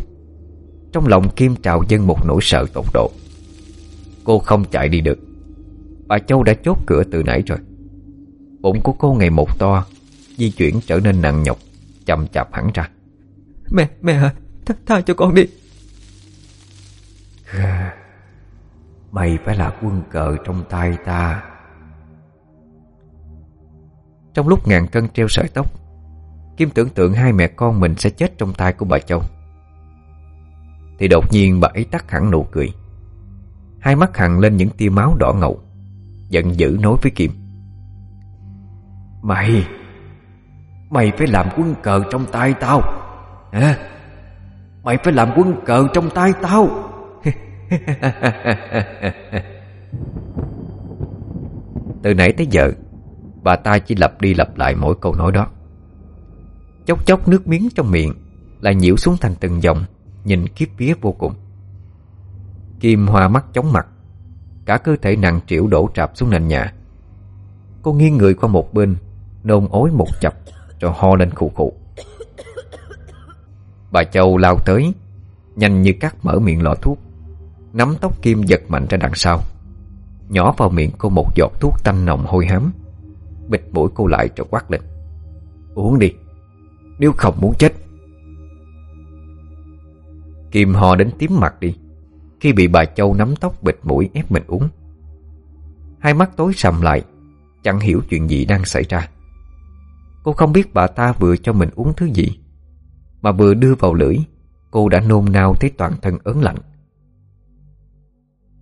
Trong lòng Kim trào dâng một nỗi sợ tột độ. Cô không chạy đi được. Bà Châu đã chốt cửa từ nãy rồi. Bụng của cô ngày một to Di chuyển trở nên nặng nhọc Chậm chạp hẳn ra. Mẹ, mẹ hả? Th tha cho con đi. Mày phải là quân cờ trong tay ta trong lúc ngàn cân treo sợi tóc, Kim tưởng tượng hai mẹ con mình sẽ chết trong tay của bà Châu. Thì đột nhiên bà ấy tắt hẳn nụ cười. Hai mắt hằn lên những tia máu đỏ ngầu, Giận dữ nói với Kim. Mày Mày phải làm quân cờ trong tay tao. Hả? Mày phải làm quân cờ trong tay tao. Từ nãy tới giờ Bà ta chỉ lặp đi lặp lại mỗi câu nói đó. Chốc chốc nước miếng trong miệng Lại nhiễu xuống thành từng dòng, Nhìn kiếp vía vô cùng. Kim hoa mắt chóng mặt, Cả cơ thể nặng triệu đổ trạp xuống nền nhà. Cô nghiêng người qua một bên, Nôn ối một chập Rồi ho lên khụ khụ. Bà Châu lao tới, Nhanh như cắt mở miệng lọ thuốc, Nắm tóc Kim giật mạnh ra đằng sau. Nhỏ vào miệng cô một giọt thuốc tanh nồng hôi hám. Bịt mũi cô lại rồi quát lên. Uống đi, Nếu không muốn chết. Kim ho đến tím mặt đi. Khi bị bà Châu nắm tóc bịt mũi ép mình uống, Hai mắt tối sầm lại, Chẳng hiểu chuyện gì đang xảy ra. Cô không biết bà ta vừa cho mình uống thứ gì, Mà vừa đưa vào lưỡi, Cô đã nôn nao thấy toàn thân ớn lạnh.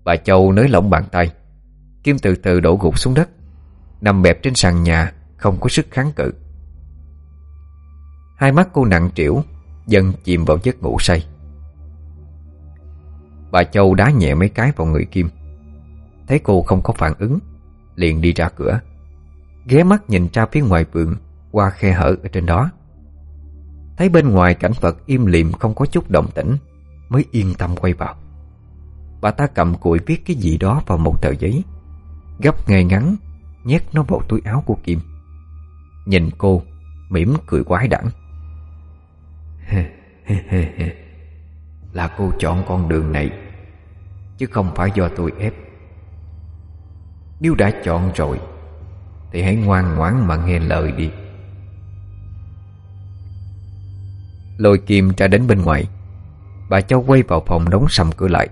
Bà Châu nới lỏng bàn tay, Kim từ từ đổ gục xuống đất. Nằm bẹp trên sàn nhà, Không có sức kháng cự. Hai mắt cô nặng trĩu, Dần chìm vào giấc ngủ say. Bà Châu đá nhẹ mấy cái vào người Kim. Thấy cô không có phản ứng, Liền đi ra cửa. Ghé mắt nhìn ra phía ngoài vườn, Qua khe hở ở trên đó. Thấy bên ngoài cảnh vật im lìm Không có chút động tĩnh, Mới yên tâm quay vào. Bà ta cầm cuội viết cái gì đó vào một tờ giấy. Gấp ngay ngắn Nhét nó vào túi áo của Kim. Nhìn cô, mỉm cười quái đản. Là cô chọn con đường này, Chứ không phải do tôi ép. Nếu đã chọn rồi, Thì hãy ngoan ngoãn mà nghe lời đi. Lôi Kim ra đến bên ngoài. Bà cháu quay vào phòng đóng sầm cửa lại.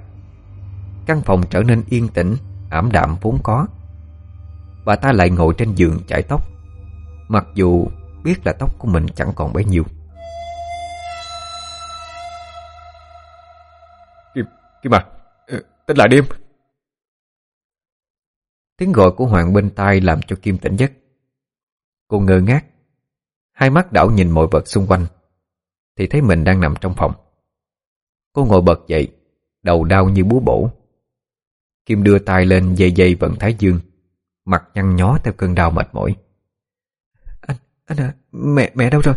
Căn phòng trở nên yên tĩnh, Ảm đạm vốn có. Bà ta lại ngồi trên giường chải tóc. Mặc dù biết là tóc của mình chẳng còn bấy nhiêu. Kim, Kim à ờ, Tỉnh lại đi em. Tiếng gọi của Hoàng bên tai làm cho Kim tỉnh giấc. Cô ngơ ngác. Hai mắt đảo nhìn mọi vật xung quanh Thì thấy mình đang nằm trong phòng. Cô ngồi bật dậy Đầu đau như búa bổ. Kim đưa tay lên dây dây vận thái dương Mặt nhăn nhó theo cơn đau mệt mỏi. Anh, anh à, mẹ, mẹ đâu rồi?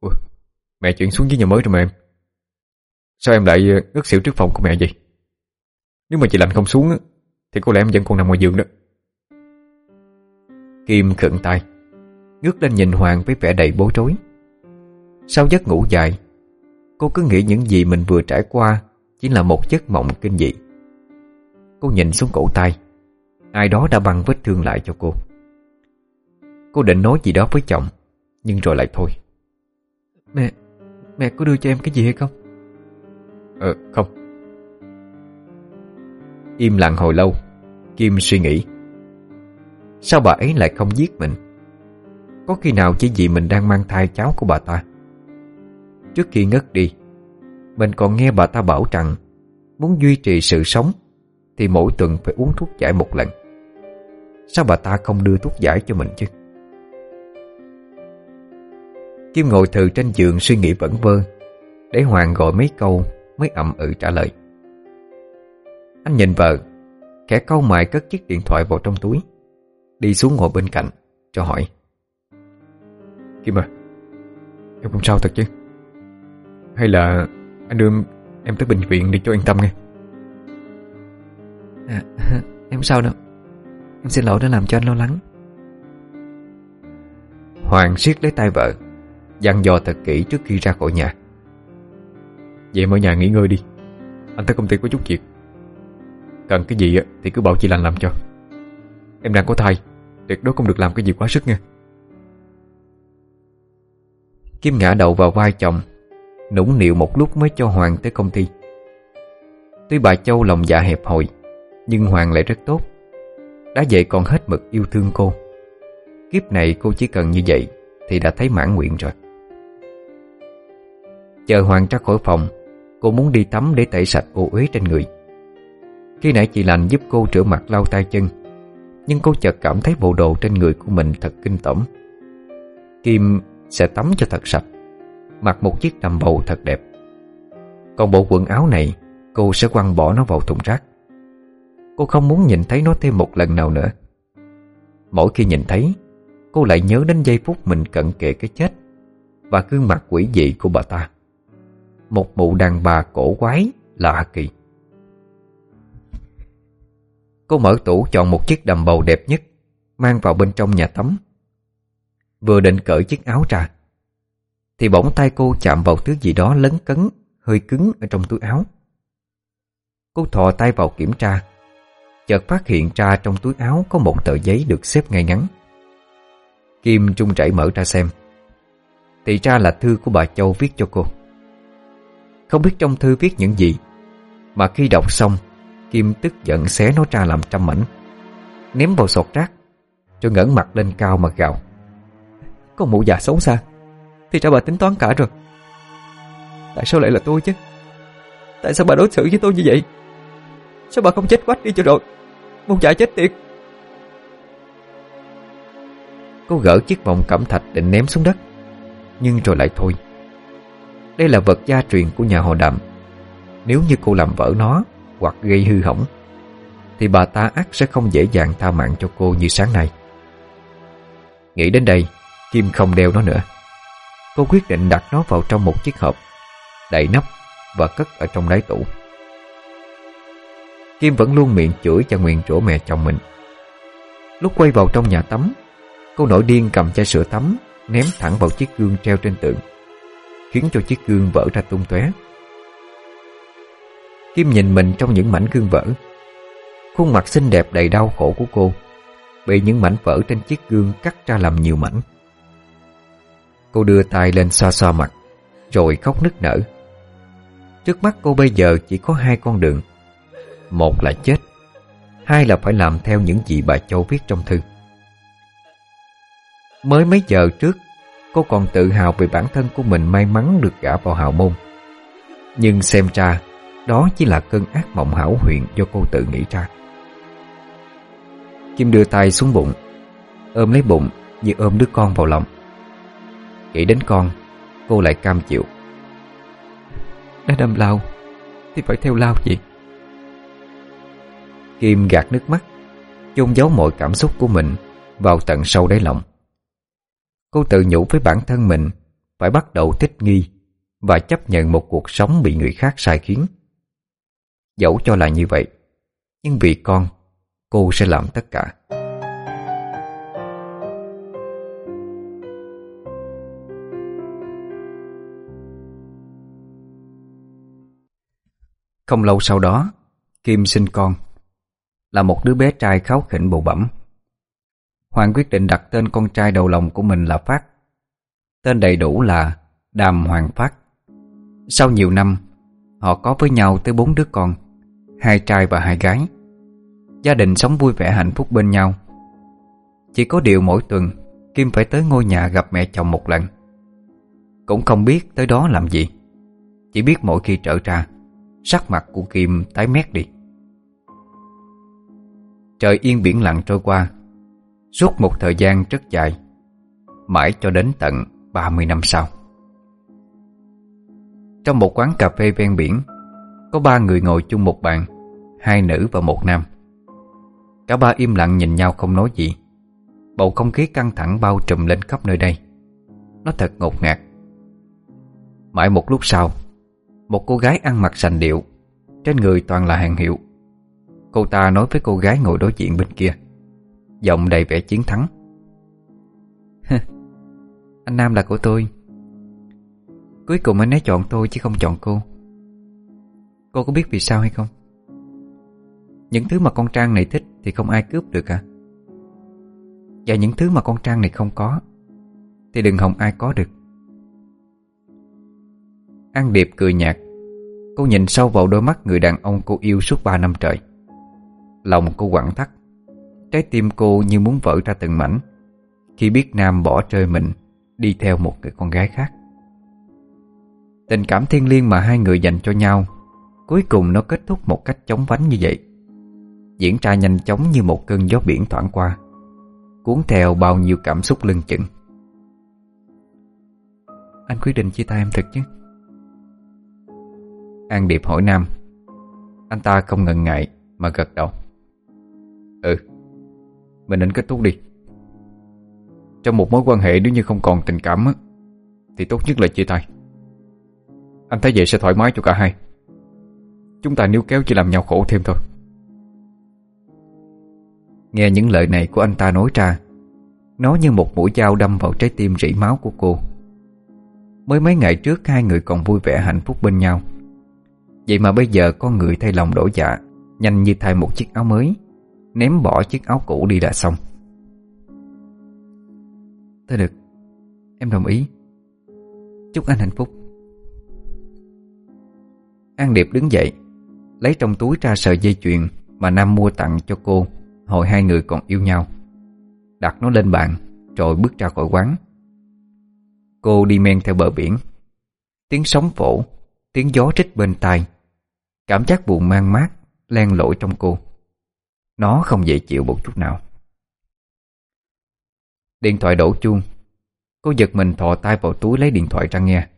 Ủa, mẹ chuyển xuống dưới nhà mới rồi mà em. Sao em lại ờ, ngất xỉu trước phòng của mẹ vậy? Nếu mà chị lạnh không xuống Thì có lẽ em vẫn còn nằm ngoài giường đó. Kim khựng tay Ngước lên nhìn Hoàng với vẻ đầy bối rối. Sau giấc ngủ dài Cô cứ nghĩ những gì mình vừa trải qua Chỉ là một giấc mộng kinh dị. Cô nhìn xuống cổ tay Ai đó đã băng vết thương lại cho cô. Cô định nói gì đó với chồng Nhưng rồi lại thôi. Mẹ, mẹ có đưa cho em cái gì hay không? Ờ, không. Im lặng hồi lâu Kim suy nghĩ. Sao bà ấy lại không giết mình? Có khi nào chỉ vì mình đang mang thai cháu của bà ta? Trước khi ngất đi Mình còn nghe bà ta bảo rằng Muốn duy trì sự sống Thì mỗi tuần phải uống thuốc giải một lần Sao bà ta không đưa thuốc giải cho mình chứ? Kim ngồi thừ trên giường suy nghĩ vẩn vơ Để Hoàng gọi mấy câu Mới ậm ừ trả lời. Anh nhìn vợ Khẽ câu mại cất chiếc điện thoại vào trong túi Đi xuống ngồi bên cạnh Cho hỏi. Kim à Em không sao thật chứ? Hay là Anh đưa em tới bệnh viện để cho yên tâm nghe? À, Em sao đâu. Em xin lỗi đã làm cho anh lo lắng. Hoàng siết lấy tay vợ, Dặn dò thật kỹ trước khi ra khỏi nhà. Vậy em ở nhà nghỉ ngơi đi. Anh tới công ty có chút việc. Cần cái gì thì cứ bảo chị Lành làm cho. Em đang có thai, Tuyệt đối không được làm cái gì quá sức nha. Kim ngã đầu vào vai chồng, Nũng nịu một lúc mới cho Hoàng tới công ty. Tuy bà Châu lòng dạ hẹp hòi, Nhưng Hoàng lại rất tốt. Đã vậy còn hết mực yêu thương cô. Kiếp này cô chỉ cần như vậy Thì đã thấy mãn nguyện rồi. Chờ Hoàng ra khỏi phòng, Cô muốn đi tắm để tẩy sạch ô uế trên người. Khi nãy chị lành giúp cô rửa mặt lau tay chân, Nhưng cô chợt cảm thấy bộ đồ trên người của mình thật kinh tởm. Kim sẽ tắm cho thật sạch, Mặc một chiếc đầm bầu thật đẹp. Còn bộ quần áo này, Cô sẽ quăng bỏ nó vào thùng rác. Cô không muốn nhìn thấy nó thêm một lần nào nữa. Mỗi khi nhìn thấy, Cô lại nhớ đến giây phút mình cận kề cái chết Và gương mặt quỷ dị của bà ta. Một mụ đàn bà cổ quái, lạ kỳ. Cô mở tủ chọn một chiếc đầm bầu đẹp nhất, Mang vào bên trong nhà tắm. Vừa định cởi chiếc áo ra, Thì bỗng tay cô chạm vào thứ gì đó lấn cấn, Hơi cứng ở trong túi áo. Cô thò tay vào kiểm tra Chợt phát hiện ra trong túi áo Có một tờ giấy được xếp ngay ngắn. Kim trung chảy mở ra xem. Thì ra là thư của bà Châu viết cho cô. Không biết trong thư viết những gì, Mà khi đọc xong, Kim tức giận xé nó ra làm trăm mảnh. Ném vào sọt rác, Rồi ngẩng mặt lên cao mà gào. Con mụ già xấu xa, Thì ra bà tính toán cả rồi. Tại sao lại là tôi chứ? Tại sao bà đối xử với tôi như vậy? Sao bà không chết quách đi cho rồi? Muốn già chết tiệt. Cô gỡ chiếc vòng cẩm thạch định ném xuống đất, Nhưng rồi lại thôi. Đây là vật gia truyền của nhà họ đạm Nếu như cô làm vỡ nó Hoặc gây hư hỏng, Thì bà ta ác sẽ không dễ dàng tha mạng cho cô như sáng nay. Nghĩ đến đây, Kim không đeo nó nữa. Cô quyết định đặt nó vào trong một chiếc hộp, Đậy nắp Và cất ở trong đáy tủ. Kim vẫn luôn miệng chửi cho nguyện rủa mẹ chồng mình. Lúc quay vào trong nhà tắm, Cô nổi điên cầm chai sữa tắm, Ném thẳng vào chiếc gương treo trên tượng Khiến cho chiếc gương vỡ ra tung tóe. Kim nhìn mình trong những mảnh gương vỡ. Khuôn mặt xinh đẹp đầy đau khổ của cô, Bị những mảnh vỡ trên chiếc gương cắt ra làm nhiều mảnh. Cô đưa tay lên xoa xoa mặt, Rồi khóc nức nở. Trước mắt cô bây giờ chỉ có hai con đường một là chết, Hai là phải làm theo những gì bà Châu viết trong thư. Mới mấy giờ trước, Cô còn tự hào về bản thân của mình may mắn được gả vào hào môn. Nhưng xem ra, Đó chỉ là cơn ác mộng hảo huyền do cô tự nghĩ ra. Kim đưa tay xuống bụng, Ôm lấy bụng như ôm đứa con vào lòng. Nghĩ đến con, Cô lại cam chịu. Đã đâm lao, Thì phải theo lao gì? Kim gạt nước mắt, chôn giấu mọi cảm xúc của mình Vào tận sâu đáy lòng. Cô tự nhủ với bản thân mình Phải bắt đầu thích nghi Và chấp nhận một cuộc sống bị người khác sai khiến. Dẫu cho là như vậy, Nhưng vì con, Cô sẽ làm tất cả. Không lâu sau đó, Kim sinh con. Là một đứa bé trai kháo khỉnh bầu bẩm. Hoàng quyết định đặt tên con trai đầu lòng của mình là Phát. Tên đầy đủ là Đàm Hoàng Phát. Sau nhiều năm, Họ có với nhau tới bốn đứa con, Hai trai và hai gái. Gia đình sống vui vẻ hạnh phúc bên nhau. Chỉ có điều mỗi tuần, Kim phải tới ngôi nhà gặp mẹ chồng một lần. Cũng không biết tới đó làm gì. Chỉ biết mỗi khi trở ra, Sắc mặt của Kim tái mét đi. Trời yên biển lặng trôi qua. Suốt một thời gian rất dài. Mãi cho đến tận 30 năm sau. Trong một quán cà phê ven biển, Có ba người ngồi chung một bàn, Hai nữ và một nam. Cả ba im lặng nhìn nhau không nói gì. Bầu không khí căng thẳng bao trùm lên khắp nơi đây. Nó thật ngột ngạt. Mãi một lúc sau, Một cô gái ăn mặc sành điệu, Trên người toàn là hàng hiệu. Cô ta nói với cô gái ngồi đối diện bên kia. Giọng đầy vẻ chiến thắng. Anh Nam là của tôi. Cuối cùng anh ấy chọn tôi chứ không chọn cô. Cô có biết vì sao hay không? Những thứ mà con Trang này thích Thì không ai cướp được à Và những thứ mà con Trang này không có Thì đừng hòng ai có được. An Điệp cười nhạt. Cô nhìn sâu vào đôi mắt người đàn ông cô yêu suốt 3 năm trời. Lòng cô quặn thắt. Trái tim cô như muốn vỡ ra từng mảnh. Khi biết Nam bỏ rơi mình, Đi theo một người con gái khác. Tình cảm thiên liêng mà hai người dành cho nhau, Cuối cùng nó kết thúc một cách chóng vánh như vậy. Diễn ra nhanh chóng như một cơn gió biển thoảng qua, Cuốn theo bao nhiêu cảm xúc lưng chừng. Anh quyết định chia tay em thật chứ? An Điệp hỏi Nam. Anh ta không ngần ngại mà gật đầu. Ừ Mình nên kết thúc đi. Trong một mối quan hệ nếu như không còn tình cảm á, Thì tốt nhất là chia tay. Anh thấy vậy sẽ thoải mái cho cả hai. Chúng ta níu kéo chỉ làm nhau khổ thêm thôi. Nghe những lời này của anh ta nói ra Nó như một mũi dao đâm vào trái tim rỉ máu của cô. Mới mấy ngày trước hai người còn vui vẻ hạnh phúc bên nhau. Vậy mà bây giờ con người thay lòng đổi dạ Nhanh như thay một chiếc áo mới. Ném bỏ chiếc áo cũ đi là xong. Thôi được, Em đồng ý. Chúc anh hạnh phúc. An Điệp đứng dậy, Lấy trong túi ra sợi dây chuyền Mà Nam mua tặng cho cô, Hồi hai người còn yêu nhau. Đặt nó lên bàn, Rồi bước ra khỏi quán. Cô đi men theo bờ biển. Tiếng sóng phổ, Tiếng gió trích bên tai. Cảm giác buồn mang mát, Len lỏi trong cô. Nó không dễ chịu một chút nào. Điện thoại đổ chuông. Cô giật mình thò tay vào túi lấy điện thoại ra nghe.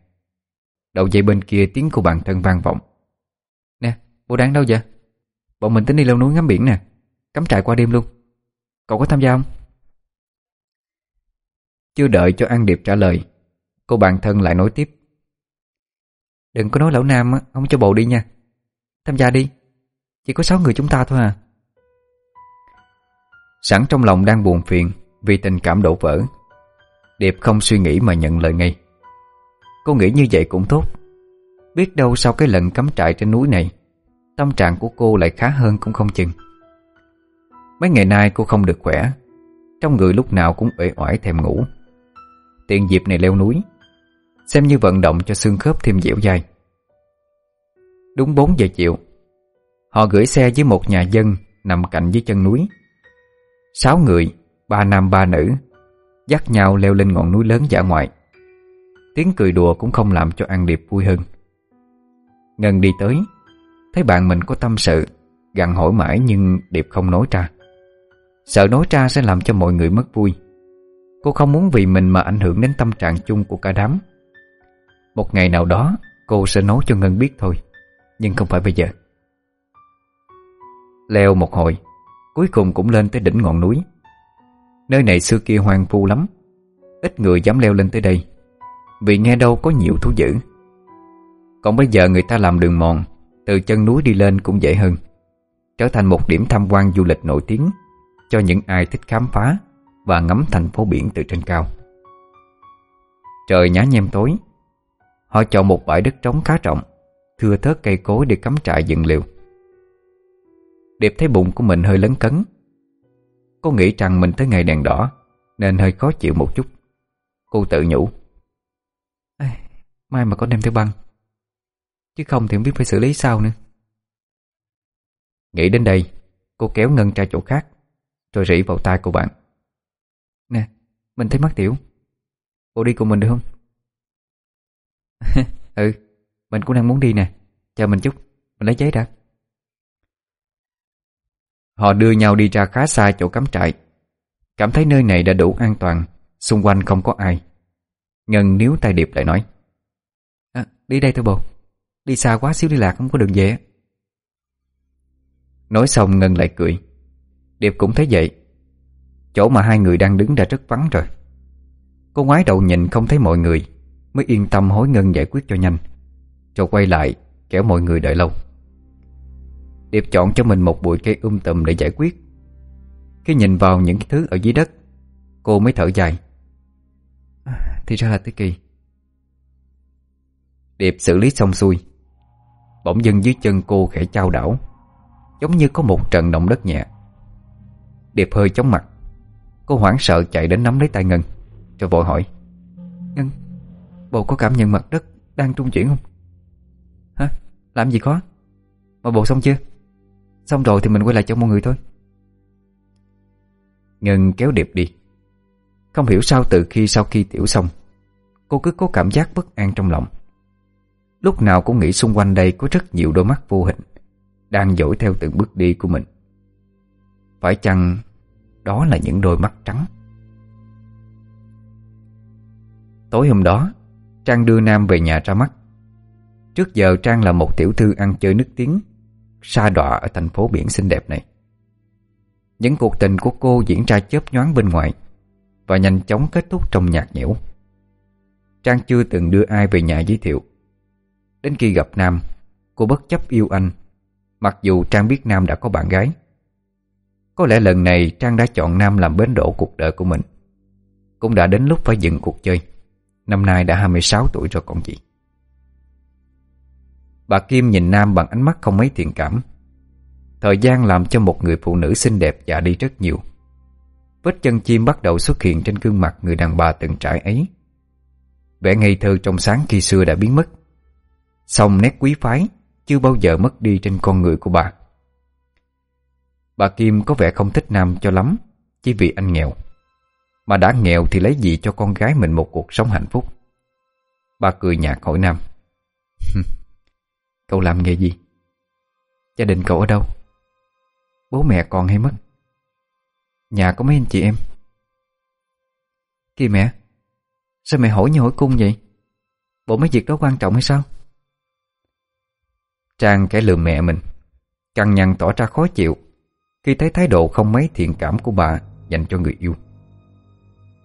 Đầu dây bên kia tiếng của bạn thân vang vọng. Nè, bố đang đâu vậy? Bọn mình tính đi leo núi ngắm biển nè. Cắm trại qua đêm luôn. Cậu có tham gia không? Chưa đợi cho An Điệp trả lời Cô bạn thân lại nói tiếp. Đừng có nói lão Nam Không cho bộ đi nha. Tham gia đi. Chỉ có 6 người chúng ta thôi à. Sẵn trong lòng đang buồn phiền Vì tình cảm đổ vỡ. Điệp không suy nghĩ mà nhận lời ngay. Cô nghĩ như vậy cũng tốt. Biết đâu sau cái lần cắm trại trên núi này, Tâm trạng của cô lại khá hơn cũng không chừng. Mấy ngày nay cô không được khỏe, Trong người lúc nào cũng uể oải thèm ngủ. Tiện dịp này leo núi, Xem như vận động cho xương khớp thêm dẻo dai. Đúng 4 giờ chiều, Họ gửi xe với một nhà dân Nằm cạnh dưới chân núi. Sáu người, ba nam ba nữ Dắt nhau leo lên ngọn núi lớn dã ngoại. Tiếng cười đùa cũng không làm cho An Điệp vui hơn. Ngân đi tới Thấy bạn mình có tâm sự Gặn hỏi mãi nhưng Điệp không nói ra. Sợ nói ra sẽ làm cho mọi người mất vui. Cô không muốn vì mình mà ảnh hưởng đến tâm trạng chung của cả đám. Một ngày nào đó Cô sẽ nói cho Ngân biết thôi Nhưng không phải bây giờ. Leo một hồi Cuối cùng cũng lên tới đỉnh ngọn núi. Nơi này xưa kia hoang vu lắm, Ít người dám leo lên tới đây, Vì nghe đâu có nhiều thú dữ. Còn bây giờ người ta làm đường mòn, Từ chân núi đi lên cũng dễ hơn, Trở thành một điểm tham quan du lịch nổi tiếng Cho những ai thích khám phá Và ngắm thành phố biển từ trên cao. Trời nhá nhem tối, Họ chọn một bãi đất trống khá rộng, Thưa thớt cây cối để cắm trại dựng liều Điệp thấy bụng của mình hơi lấn cấn. Cô nghĩ rằng mình tới ngày đèn đỏ Nên hơi khó chịu một chút. Cô tự nhủ. À, Mai mà có đem theo băng. Chứ không thì không biết phải xử lý sao nữa. Nghĩ đến đây Cô kéo Ngân ra chỗ khác Rồi rỉ vào tay cô bạn. Nè, mình thấy mắt tiểu. Cô đi cùng mình được không? ừ, mình cũng đang muốn đi nè. Chờ mình chút, mình lấy giấy ra Họ đưa nhau đi ra khá xa chỗ cắm trại. Cảm thấy nơi này đã đủ an toàn Xung quanh không có ai. Ngân níu tay Điệp lại nói à, Đi đây thôi bồ. Đi xa quá xíu đi lạc không có đường về Nói xong Ngân lại cười. Điệp cũng thấy vậy. Chỗ mà hai người đang đứng đã rất vắng rồi. Cô ngoái đầu nhìn không thấy mọi người Mới yên tâm hối Ngân giải quyết cho nhanh. Rồi quay lại kéo mọi người đợi lâu. Điệp chọn cho mình một bụi cây um tùm để giải quyết Khi nhìn vào những cái thứ ở dưới đất Cô mới thở dài à, Thì ra là tới kỳ Điệp xử lý xong xuôi Bỗng dưng dưới chân cô khẽ trao đảo Giống như có một trận động đất nhẹ Điệp hơi chóng mặt Cô hoảng sợ chạy đến nắm lấy tay Ngân Rồi vội hỏi Ngân, bộ có cảm nhận mặt đất đang trung chuyển không? Hả? Làm gì có? Mà bộ xong chưa? Xong rồi thì mình quay lại cho mọi người thôi. Ngân kéo Điệp đi. Không hiểu sao từ khi sau khi tiểu xong, Cô cứ có cảm giác bất an trong lòng. Lúc nào cũng nghĩ xung quanh đây có rất nhiều đôi mắt vô hình, Đang dõi theo từng bước đi của mình. Phải chăng đó là những đôi mắt trắng? Tối hôm đó, Trang đưa Nam về nhà ra mắt. Trước giờ Trang là một tiểu thư ăn chơi nức tiếng. Sa đọa ở thành phố biển xinh đẹp này. Những cuộc tình của cô diễn ra chớp nhoáng bên ngoài Và nhanh chóng kết thúc trong nhạt nhẽo. Trang chưa từng đưa ai về nhà giới thiệu. Đến khi gặp Nam, Cô bất chấp yêu anh, Mặc dù Trang biết Nam đã có bạn gái. Có lẽ lần này Trang đã chọn Nam làm bến đỗ cuộc đời của mình. Cũng đã đến lúc phải dừng cuộc chơi. Năm nay đã 26 tuổi rồi còn gì. Bà Kim nhìn Nam bằng ánh mắt không mấy thiện cảm. Thời gian làm cho một người phụ nữ xinh đẹp già đi rất nhiều. Vết chân chim bắt đầu xuất hiện trên gương mặt người đàn bà từng trải ấy. Vẻ ngây thơ trong sáng khi xưa đã biến mất. Xong nét quý phái Chưa bao giờ mất đi trên con người của bà. Bà Kim có vẻ không thích Nam cho lắm, Chỉ vì anh nghèo. Mà đã nghèo thì lấy gì cho con gái mình một cuộc sống hạnh phúc? Bà cười nhạt hỏi Nam. Cậu làm nghề gì? Gia đình cậu ở đâu? Bố mẹ còn hay mất? Nhà có mấy anh chị em? Kìa mẹ, Sao mẹ hỏi như hỏi cung vậy? Bộ mấy việc đó quan trọng hay sao? Trang kẻ lừa mẹ mình, Căng nhằn tỏ ra khó chịu Khi thấy thái độ không mấy thiện cảm của bà Dành cho người yêu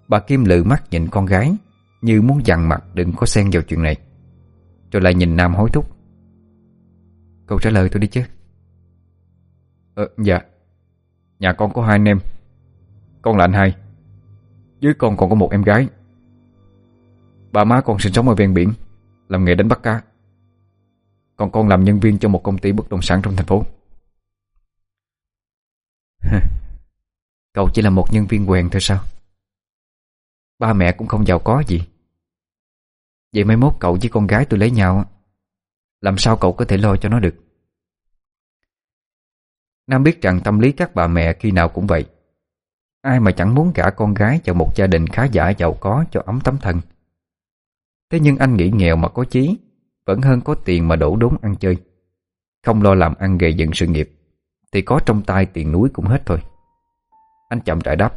Bà Kim lự mắt nhìn con gái Như muốn dằn mặt đừng có xen vào chuyện này Rồi lại nhìn Nam hối thúc Cậu trả lời tôi đi chứ. Ờ dạ. Nhà con có hai anh em. Con là anh hai. Dưới con còn có một em gái. Bà má con sinh sống ở ven biển, Làm nghề đánh bắt cá. Còn con làm nhân viên cho một công ty bất động sản trong thành phố. Cậu chỉ là một nhân viên quèn thôi sao? Ba mẹ cũng không giàu có gì. Vậy mai mốt cậu với con gái tôi lấy nhau làm sao cậu có thể lo cho nó được? Nam biết rằng tâm lý các bà mẹ khi nào cũng vậy. Ai mà chẳng muốn gả con gái vào một gia đình khá giả giàu có cho ấm tấm thân. Thế nhưng anh nghĩ nghèo mà có chí, Vẫn hơn có tiền mà đổ đốn ăn chơi. Không lo làm ăn gây dựng sự nghiệp, Thì có trong tay tiền núi cũng hết thôi. Anh chậm rãi đáp.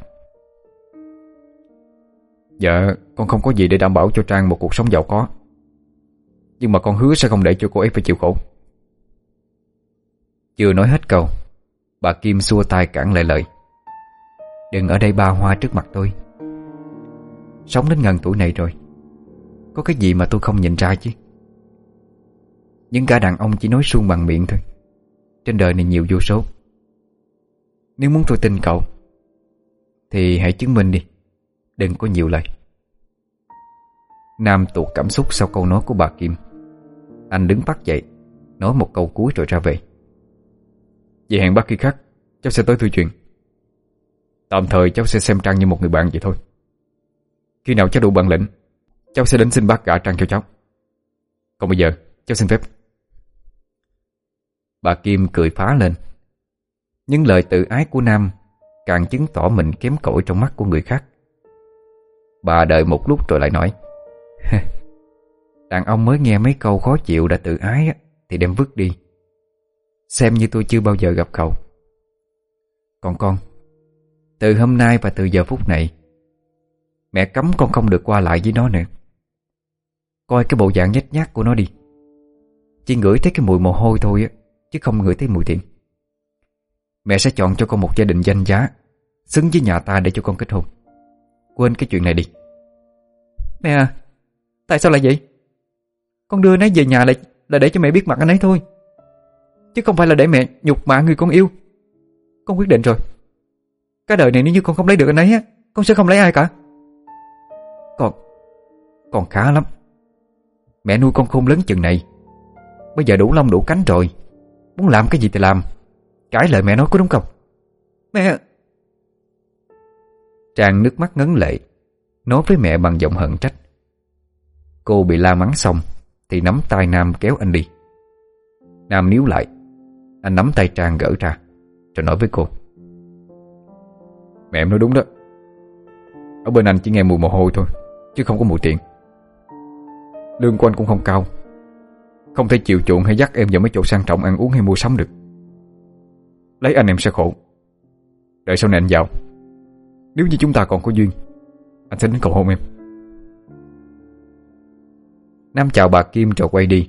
Dạ con không có gì để đảm bảo cho Trang một cuộc sống giàu có. Nhưng mà con hứa sẽ không để cho cô ấy phải chịu khổ. Chưa nói hết câu, Bà Kim xua tay cản lại lời. Đừng ở đây ba hoa trước mặt tôi. Sống đến gần tuổi này rồi, Có cái gì mà tôi không nhìn ra chứ? Những cả đàn ông chỉ nói suông bằng miệng thôi. Trên đời này nhiều vô số. Nếu muốn tôi tin cậu, Thì hãy chứng minh đi. Đừng có nhiều lời. Nam tuột cảm xúc sau câu nói của bà Kim. Anh đứng phát dậy, Nói một câu cuối rồi ra về. Vậy hẹn bác khi khác, Cháu sẽ tới thư chuyện. Tạm thời cháu sẽ xem Trang như một người bạn vậy thôi. Khi nào cháu đủ bản lĩnh, Cháu sẽ đến xin bác gả Trang cho cháu. Còn bây giờ, cháu xin phép. Bà Kim cười phá lên. Những lời tự ái của Nam Càng chứng tỏ mình kém cỏi trong mắt của người khác. Bà đợi một lúc rồi lại nói Đàn ông mới nghe mấy câu khó chịu đã tự ái Thì đem vứt đi. Xem như tôi chưa bao giờ gặp cậu. Còn con, Từ hôm nay và từ giờ phút này, Mẹ cấm con không được qua lại với nó nữa. Coi cái bộ dạng nhếch nhác của nó đi. Chỉ ngửi thấy cái mùi mồ hôi thôi á, Chứ không ngửi thấy mùi thiện Mẹ sẽ chọn cho con một gia đình danh giá, Xứng với nhà ta để cho con kết hôn. Quên cái chuyện này đi. Mẹ à Tại sao lại vậy? Con đưa nó về nhà lại là để cho mẹ biết mặt anh ấy thôi. Chứ không phải là để mẹ nhục mạ người con yêu. Con quyết định rồi. Cái đời này nếu như con không lấy được anh ấy á Con sẽ không lấy ai cả. Con Con khá lắm. Mẹ nuôi con khôn lớn chừng này. Bây giờ đủ lông đủ cánh rồi. Muốn làm cái gì thì làm. Cãi lời mẹ nói có đúng không? Mẹ Trang nước mắt ngấn lệ Nói với mẹ bằng giọng hận trách. Cô bị la mắng xong thì nắm tay Nam kéo anh đi. Nam níu lại. Anh nắm tay Trang gỡ ra, Rồi nói với cô. Mẹ em nói đúng đó. Ở bên anh chỉ nghe mùi mồ hôi thôi, Chứ không có mùi tiền Lương của anh cũng không cao. Không thể chịu chuộng hay dắt em vào mấy chỗ sang trọng ăn uống hay mua sắm được. Lấy anh em sẽ khổ. Đợi sau này anh giàu Nếu như chúng ta còn có duyên, Anh sẽ đến cầu hôn em. Nam chào bà Kim rồi quay đi.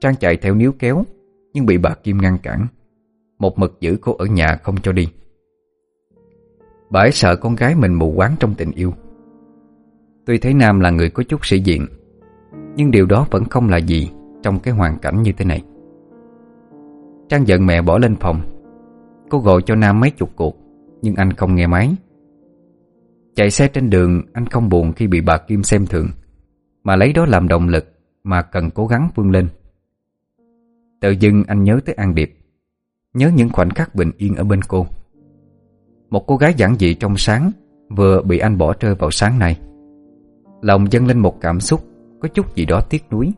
Trang chạy theo níu kéo, Nhưng bị bà Kim ngăn cản. Một mực giữ cô ở nhà không cho đi. Bà ấy sợ con gái mình mù quáng trong tình yêu. Tuy thấy Nam là người có chút sĩ diện, Nhưng điều đó vẫn không là gì Trong cái hoàn cảnh như thế này. Trang giận mẹ bỏ lên phòng. Cô gọi cho Nam mấy chục cuộc, Nhưng anh không nghe máy. Chạy xe trên đường, Anh không buồn khi bị bà Kim xem thường. Mà lấy đó làm động lực Mà cần cố gắng vươn lên. Tự dưng anh nhớ tới An Điệp, Nhớ những khoảnh khắc bình yên ở bên cô. Một cô gái giản dị trong sáng Vừa bị anh bỏ rơi vào sáng nay. Lòng dâng lên một cảm xúc Có chút gì đó tiếc nuối.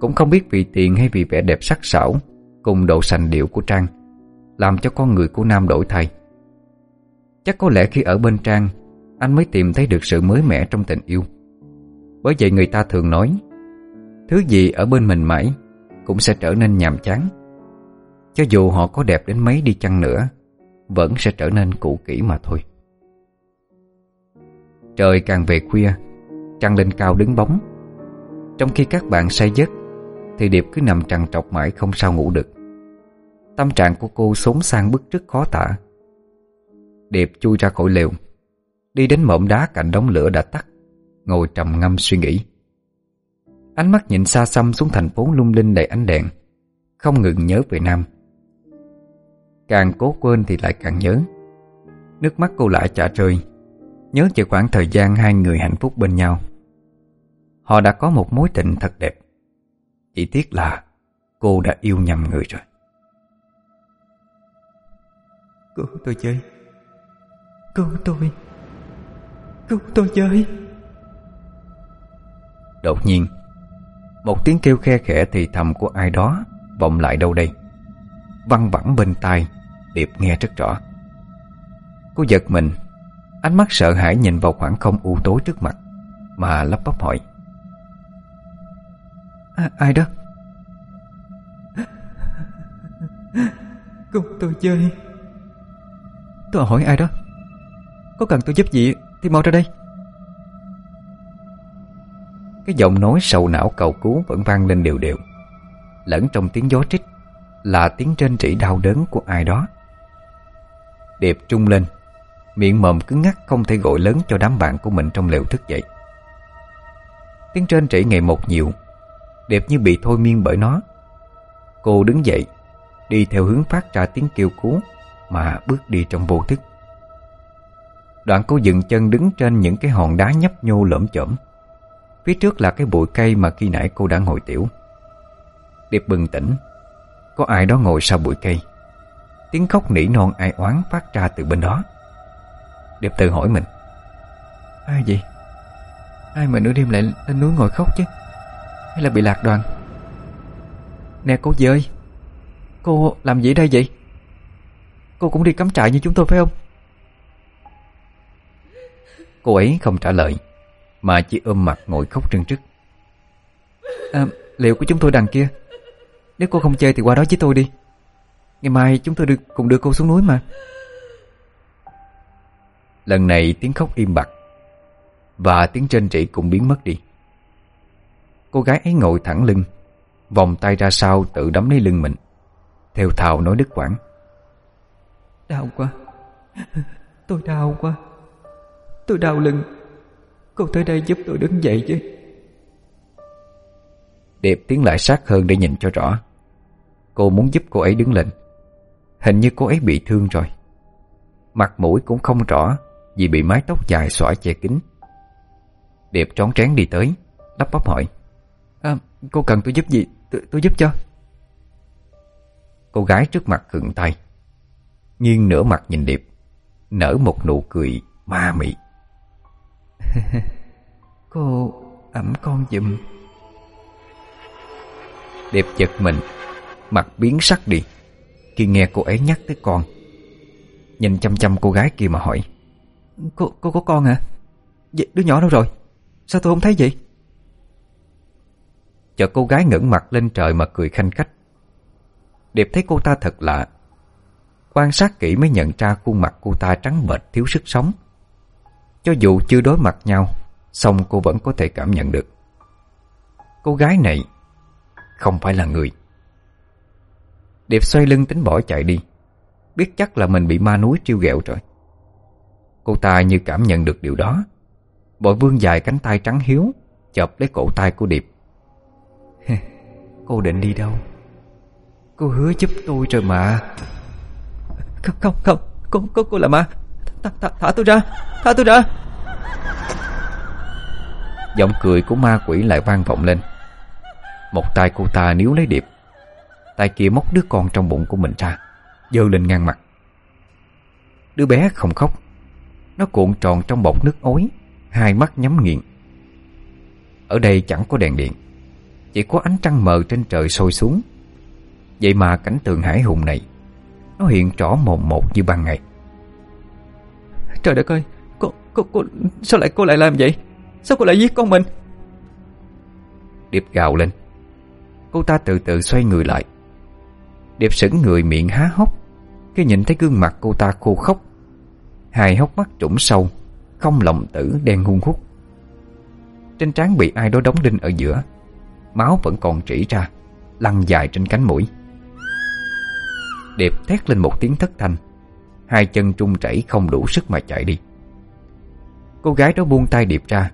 Cũng không biết vì tiền hay vì vẻ đẹp sắc sảo Cùng độ sành điệu của Trang Làm cho con người của Nam đổi thay. Chắc có lẽ khi ở bên Trang, Anh mới tìm thấy được sự mới mẻ trong tình yêu. Bởi vậy người ta thường nói, Thứ gì ở bên mình mãi Cũng sẽ trở nên nhàm chán. Cho dù họ có đẹp đến mấy đi chăng nữa, Vẫn sẽ trở nên cũ kỹ mà thôi. Trời càng về khuya, Trăng lên cao đứng bóng. Trong khi các bạn say giấc, Thì Điệp cứ nằm trằn trọc mãi không sao ngủ được. Tâm trạng của cô xốn sang bức rất khó tả. Điệp chui ra khỏi lều, Đi đến mỏm đá cạnh đống lửa đã tắt. Ngồi trầm ngâm suy nghĩ. Ánh mắt nhìn xa xăm xuống thành phố lung linh đầy ánh đèn, Không ngừng nhớ về Nam. Càng cố quên thì lại càng nhớ. Nước mắt cô lại chả rơi, Nhớ về khoảng thời gian hai người hạnh phúc bên nhau. Họ đã có một mối tình thật đẹp. Chỉ tiếc là cô đã yêu nhầm người rồi. Cứu tôi chơi Cứu tôi. Cứu tôi chơi Đột nhiên Một tiếng kêu khe khẽ thì thầm của ai đó Vọng lại đâu đây. Văng vẳng bên tai Điệp nghe rất rõ. Cô giật mình Ánh mắt sợ hãi nhìn vào khoảng không u tối trước mặt Mà lắp bắp hỏi. À, Ai đó? Cứu tôi chơi. Tôi hỏi ai đó. Có cần tôi giúp gì thì mau ra đây cái giọng nói sầu não cầu cứu vẫn vang lên đều đều. Lẫn trong tiếng gió trích Là tiếng trên rỉ đau đớn của ai đó. Điệp trung lên, Miệng mồm cứng ngắc không thể gọi lớn cho đám bạn của mình trong lều thức dậy. Tiếng trên trĩ ngày một nhiều Đẹp như bị thôi miên bởi nó. Cô đứng dậy, Đi theo hướng phát ra tiếng kêu cứu Mà bước đi trong vô thức. Đoạn cô dừng chân đứng trên những cái hòn đá nhấp nhô lởm chởm Phía trước là cái bụi cây mà khi nãy cô đã ngồi tiểu. Điệp bừng tỉnh. Có ai đó ngồi sau bụi cây. Tiếng khóc nỉ non ai oán phát ra từ bên đó. Điệp tự hỏi mình. Ai vậy? Ai mà nửa đêm lại lên núi ngồi khóc chứ? Hay là bị lạc đoàn? Nè cô dơi Cô làm gì đây vậy? Cô cũng đi cắm trại như chúng tôi phải không? Cô ấy không trả lời. Mà chỉ ôm mặt ngồi khóc trưng trức. À, Liệu của chúng tôi đằng kia Nếu cô không chơi thì qua đó với tôi đi. Ngày mai chúng tôi được cùng đưa cô xuống núi mà. Lần này tiếng khóc im bặt Và tiếng trên trị cũng biến mất đi. Cô gái ấy ngồi thẳng lưng Vòng tay ra sau tự đấm lấy lưng mình Theo thào nói đứt quãng. Đau quá. Tôi đau quá. Tôi đau lưng. Cô tới đây giúp tôi đứng dậy chứ. Điệp tiến lại sát hơn để nhìn cho rõ. Cô muốn giúp cô ấy đứng lên. Hình như cô ấy bị thương rồi. Mặt mũi cũng không rõ Vì bị mái tóc dài xõa che kín. Điệp trón trán đi tới Lắp bắp hỏi. À, Cô cần tôi giúp gì? Tôi, tôi giúp cho. Cô gái trước mặt khựng tay Nghiêng nửa mặt nhìn Điệp Nở một nụ cười ma mị. Cô ẩm con dùm đẹp giật mình Mặt biến sắc đi Khi nghe cô ấy nhắc tới con Nhìn chăm chăm cô gái kia mà hỏi Cô, cô có con hả? Vậy đứa nhỏ đâu rồi? Sao tôi không thấy vậy? Chợt cô gái ngẩng mặt lên trời mà cười khanh khách Điệp thấy cô ta thật lạ Quan sát kỹ mới nhận ra khuôn mặt cô ta trắng bệch thiếu sức sống cho dù chưa đối mặt nhau Xong cô vẫn có thể cảm nhận được. Cô gái này Không phải là người. Điệp xoay lưng tính bỏ chạy đi. Biết chắc là mình bị ma núi triêu ghẹo rồi. Cô ta như cảm nhận được điều đó. Bội vương dài cánh tay trắng hiếu Chộp lấy cổ tay của Điệp. Cô định đi đâu? Cô hứa giúp tôi rồi mà. Không không không. Cô, cô, cô là ma thả, th thả tôi ra Thả tôi ra. Giọng cười của ma quỷ lại vang vọng lên. Một tay cô ta níu lấy Điệp Tay kia móc đứa con trong bụng của mình ra Dơ lên ngang mặt. Đứa bé không khóc Nó cuộn tròn trong bọc nước ối Hai mắt nhắm nghiền. Ở đây chẳng có đèn điện Chỉ có ánh trăng mờ trên trời sôi xuống. Vậy mà cảnh tượng hải hùng này Nó hiện rõ mồm một như ban ngày. Trời đất ơi cô, cô, cô, Sao lại cô lại làm vậy? Sao cô lại giết con mình? Điệp gào lên. Cô ta từ từ xoay người lại. Điệp sững người miệng há hốc Khi nhìn thấy gương mặt cô ta khô khóc Hai hốc mắt trũng sâu Không lộng tử đen hung hút. Trên trán bị ai đó đóng đinh ở giữa Máu vẫn còn trĩ ra Lăn dài trên cánh mũi. Điệp thét lên một tiếng thất thanh. Hai chân trung chảy không đủ sức mà chạy đi. Cô gái đó buông tay Điệp ra.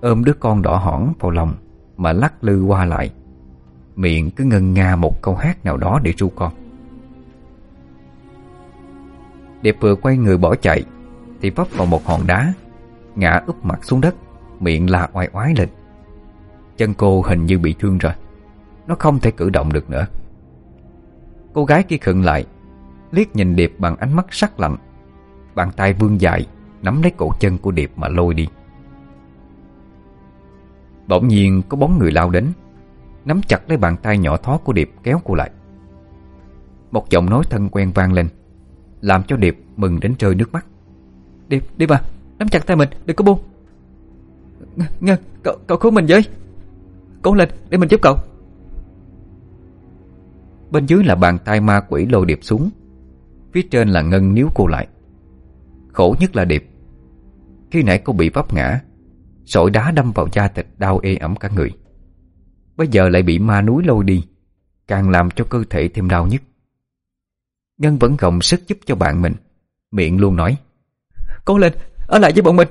Ôm đứa con đỏ hỏn vào lòng Mà lắc lư qua lại. Miệng cứ ngân nga một câu hát nào đó để ru con. Điệp vừa quay người bỏ chạy Thì vấp vào một hòn đá, Ngã úp mặt xuống đất, Miệng la oai oái lên. Chân cô hình như bị thương rồi. Nó không thể cử động được nữa. Cô gái kia khựng lại Liếc nhìn Điệp bằng ánh mắt sắc lạnh. Bàn tay vươn dài Nắm lấy cổ chân của Điệp mà lôi đi. Bỗng nhiên có bóng người lao đến Nắm chặt lấy bàn tay nhỏ thó của Điệp kéo cô lại. Một giọng nói thân quen vang lên Làm cho Điệp mừng đến rơi nước mắt. Điệp, Điệp à Nắm chặt tay mình, đừng có buông. Ngân, cậu, cậu cứu mình với. Cố lên, để mình giúp cậu. Bên dưới là bàn tay ma quỷ lôi Điệp xuống. Phía trên là Ngân níu cô lại. Khổ nhất là Điệp. Khi nãy cô bị vấp ngã Sỏi đá đâm vào da thịt đau ê ẩm cả người. Bây giờ lại bị ma núi lôi đi Càng làm cho cơ thể thêm đau nhất. Ngân vẫn gồng sức giúp cho bạn mình Miệng luôn nói Cố lên, ở lại với bọn mình.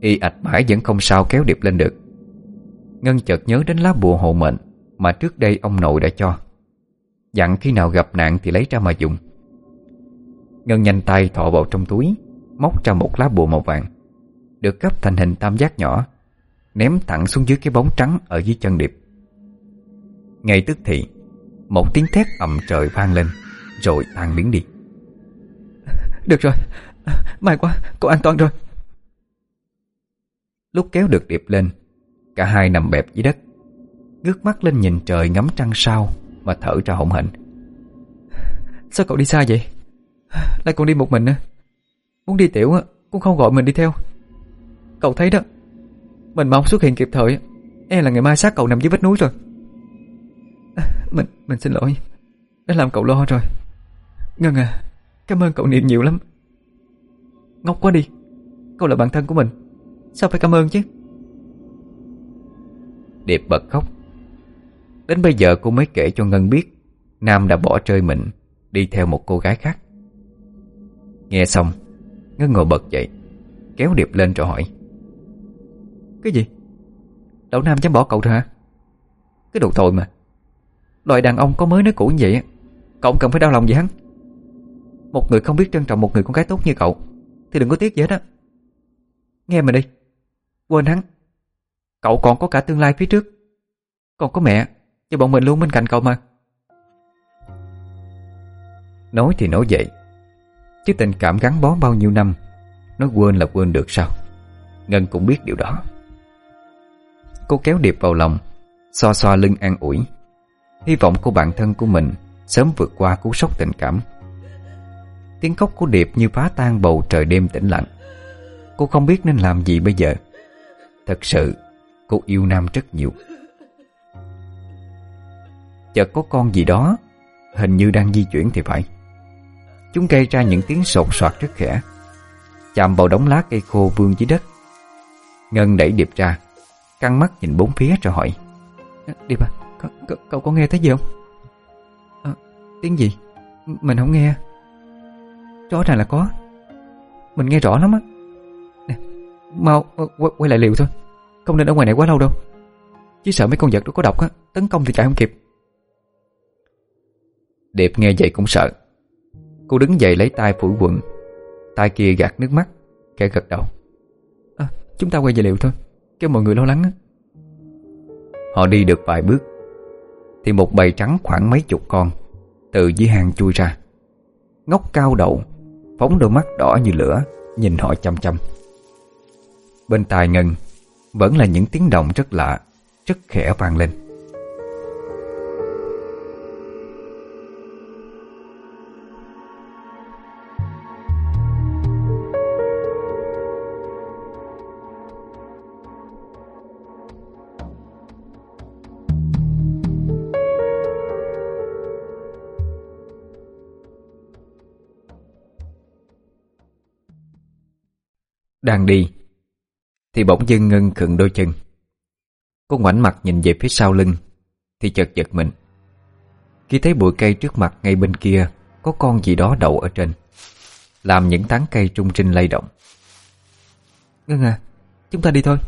Y ạch mãi vẫn không sao kéo Điệp lên được. Ngân chợt nhớ đến lá bùa hộ mệnh Mà trước đây ông nội đã cho. Dặn khi nào gặp nạn thì lấy ra mà dùng. Ngân nhanh tay thọ vào trong túi Móc ra một lá bùa màu vàng Được gấp thành hình tam giác nhỏ Ném thẳng xuống dưới cái bóng trắng Ở dưới chân điệp. Ngay tức thì Một tiếng thét ầm trời vang lên Rồi tan biến đi. Được rồi May quá, cậu an toàn rồi. Lúc kéo được điệp lên Cả hai nằm bẹp dưới đất Ngước mắt lên nhìn trời ngắm trăng sao Mà thở ra hổn hển. Sao cậu đi xa vậy? Lại còn đi một mình nữa Muốn đi tiểu cũng không gọi mình đi theo. Cậu thấy đó Mình mà không xuất hiện kịp thời E là ngày mai xác cậu nằm dưới vách núi rồi. À, Mình mình xin lỗi Đã làm cậu lo rồi. Ngân à Cảm ơn cậu niệm nhiều lắm. Ngốc quá đi Cậu là bạn thân của mình Sao phải cảm ơn chứ? Điệp bật khóc Đến bây giờ cô mới kể cho Ngân biết, Nam đã bỏ rơi mình, Đi theo một cô gái khác. Nghe xong, Ngân ngồi bật dậy, Kéo Điệp lên rồi hỏi. Cái gì? Đậu Nam dám bỏ cậu ra hả? Cái đồ thôi mà. Loại đàn ông có mới nói cũ như vậy Cậu cần phải đau lòng gì hắn. Một người không biết trân trọng một người con gái tốt như cậu, Thì đừng có tiếc gì hết á. Nghe mình đi, Quên hắn. Cậu còn có cả tương lai phía trước, Còn có mẹ. Và bọn mình luôn bên cạnh cậu mà. Nói thì nói vậy, Chứ tình cảm gắn bó bao nhiêu năm, nó quên là quên được sao? Ngân cũng biết điều đó. Cô kéo Điệp vào lòng, Xoa xoa lưng an ủi. Hy vọng cô bạn thân của mình Sớm vượt qua cú sốc tình cảm. Tiếng khóc của Điệp như phá tan bầu trời đêm tĩnh lặng. Cô không biết nên làm gì bây giờ. Thật sự, Cô yêu Nam rất nhiều. Chợt có con gì đó Hình như đang di chuyển thì phải. Chúng gây ra những tiếng sột soạt rất khẽ. Chạm vào đống lá cây khô vương dưới đất. Ngân đẩy Điệp ra Căng mắt nhìn bốn phía rồi hỏi. Điệp à, cậu, có nghe thấy gì không? À, tiếng gì? Mình không nghe. Rõ ràng là có. Mình nghe rõ lắm á. Nè, Mau quay, quay lại liều thôi. Không nên ở ngoài này quá lâu đâu. Chỉ sợ mấy con vật đó có độc á Tấn công thì chạy không kịp Điệp nghe vậy cũng sợ. Cô đứng dậy lấy tay phủi quần. Tay kia gạt nước mắt Kẻ gật đầu. À, Chúng ta quay về liều thôi Kêu mọi người lo lắng á. Họ đi được vài bước Thì một bầy trắng khoảng mấy chục con Từ dưới hang chui ra. Ngóc cao đầu Phóng đôi mắt đỏ như lửa Nhìn họ chăm chăm. Bên tai Ngân Vẫn là những tiếng động rất lạ Rất khẽ vang lên Đang đi. Thì bỗng dưng ngân khựng đôi chân. Cô ngoảnh mặt nhìn về phía sau lưng Thì chợt giật mình. Khi thấy bụi cây trước mặt ngay bên kia Có con gì đó đậu ở trên Làm những tán cây trung trinh lay động. Ngân à Chúng ta đi thôi.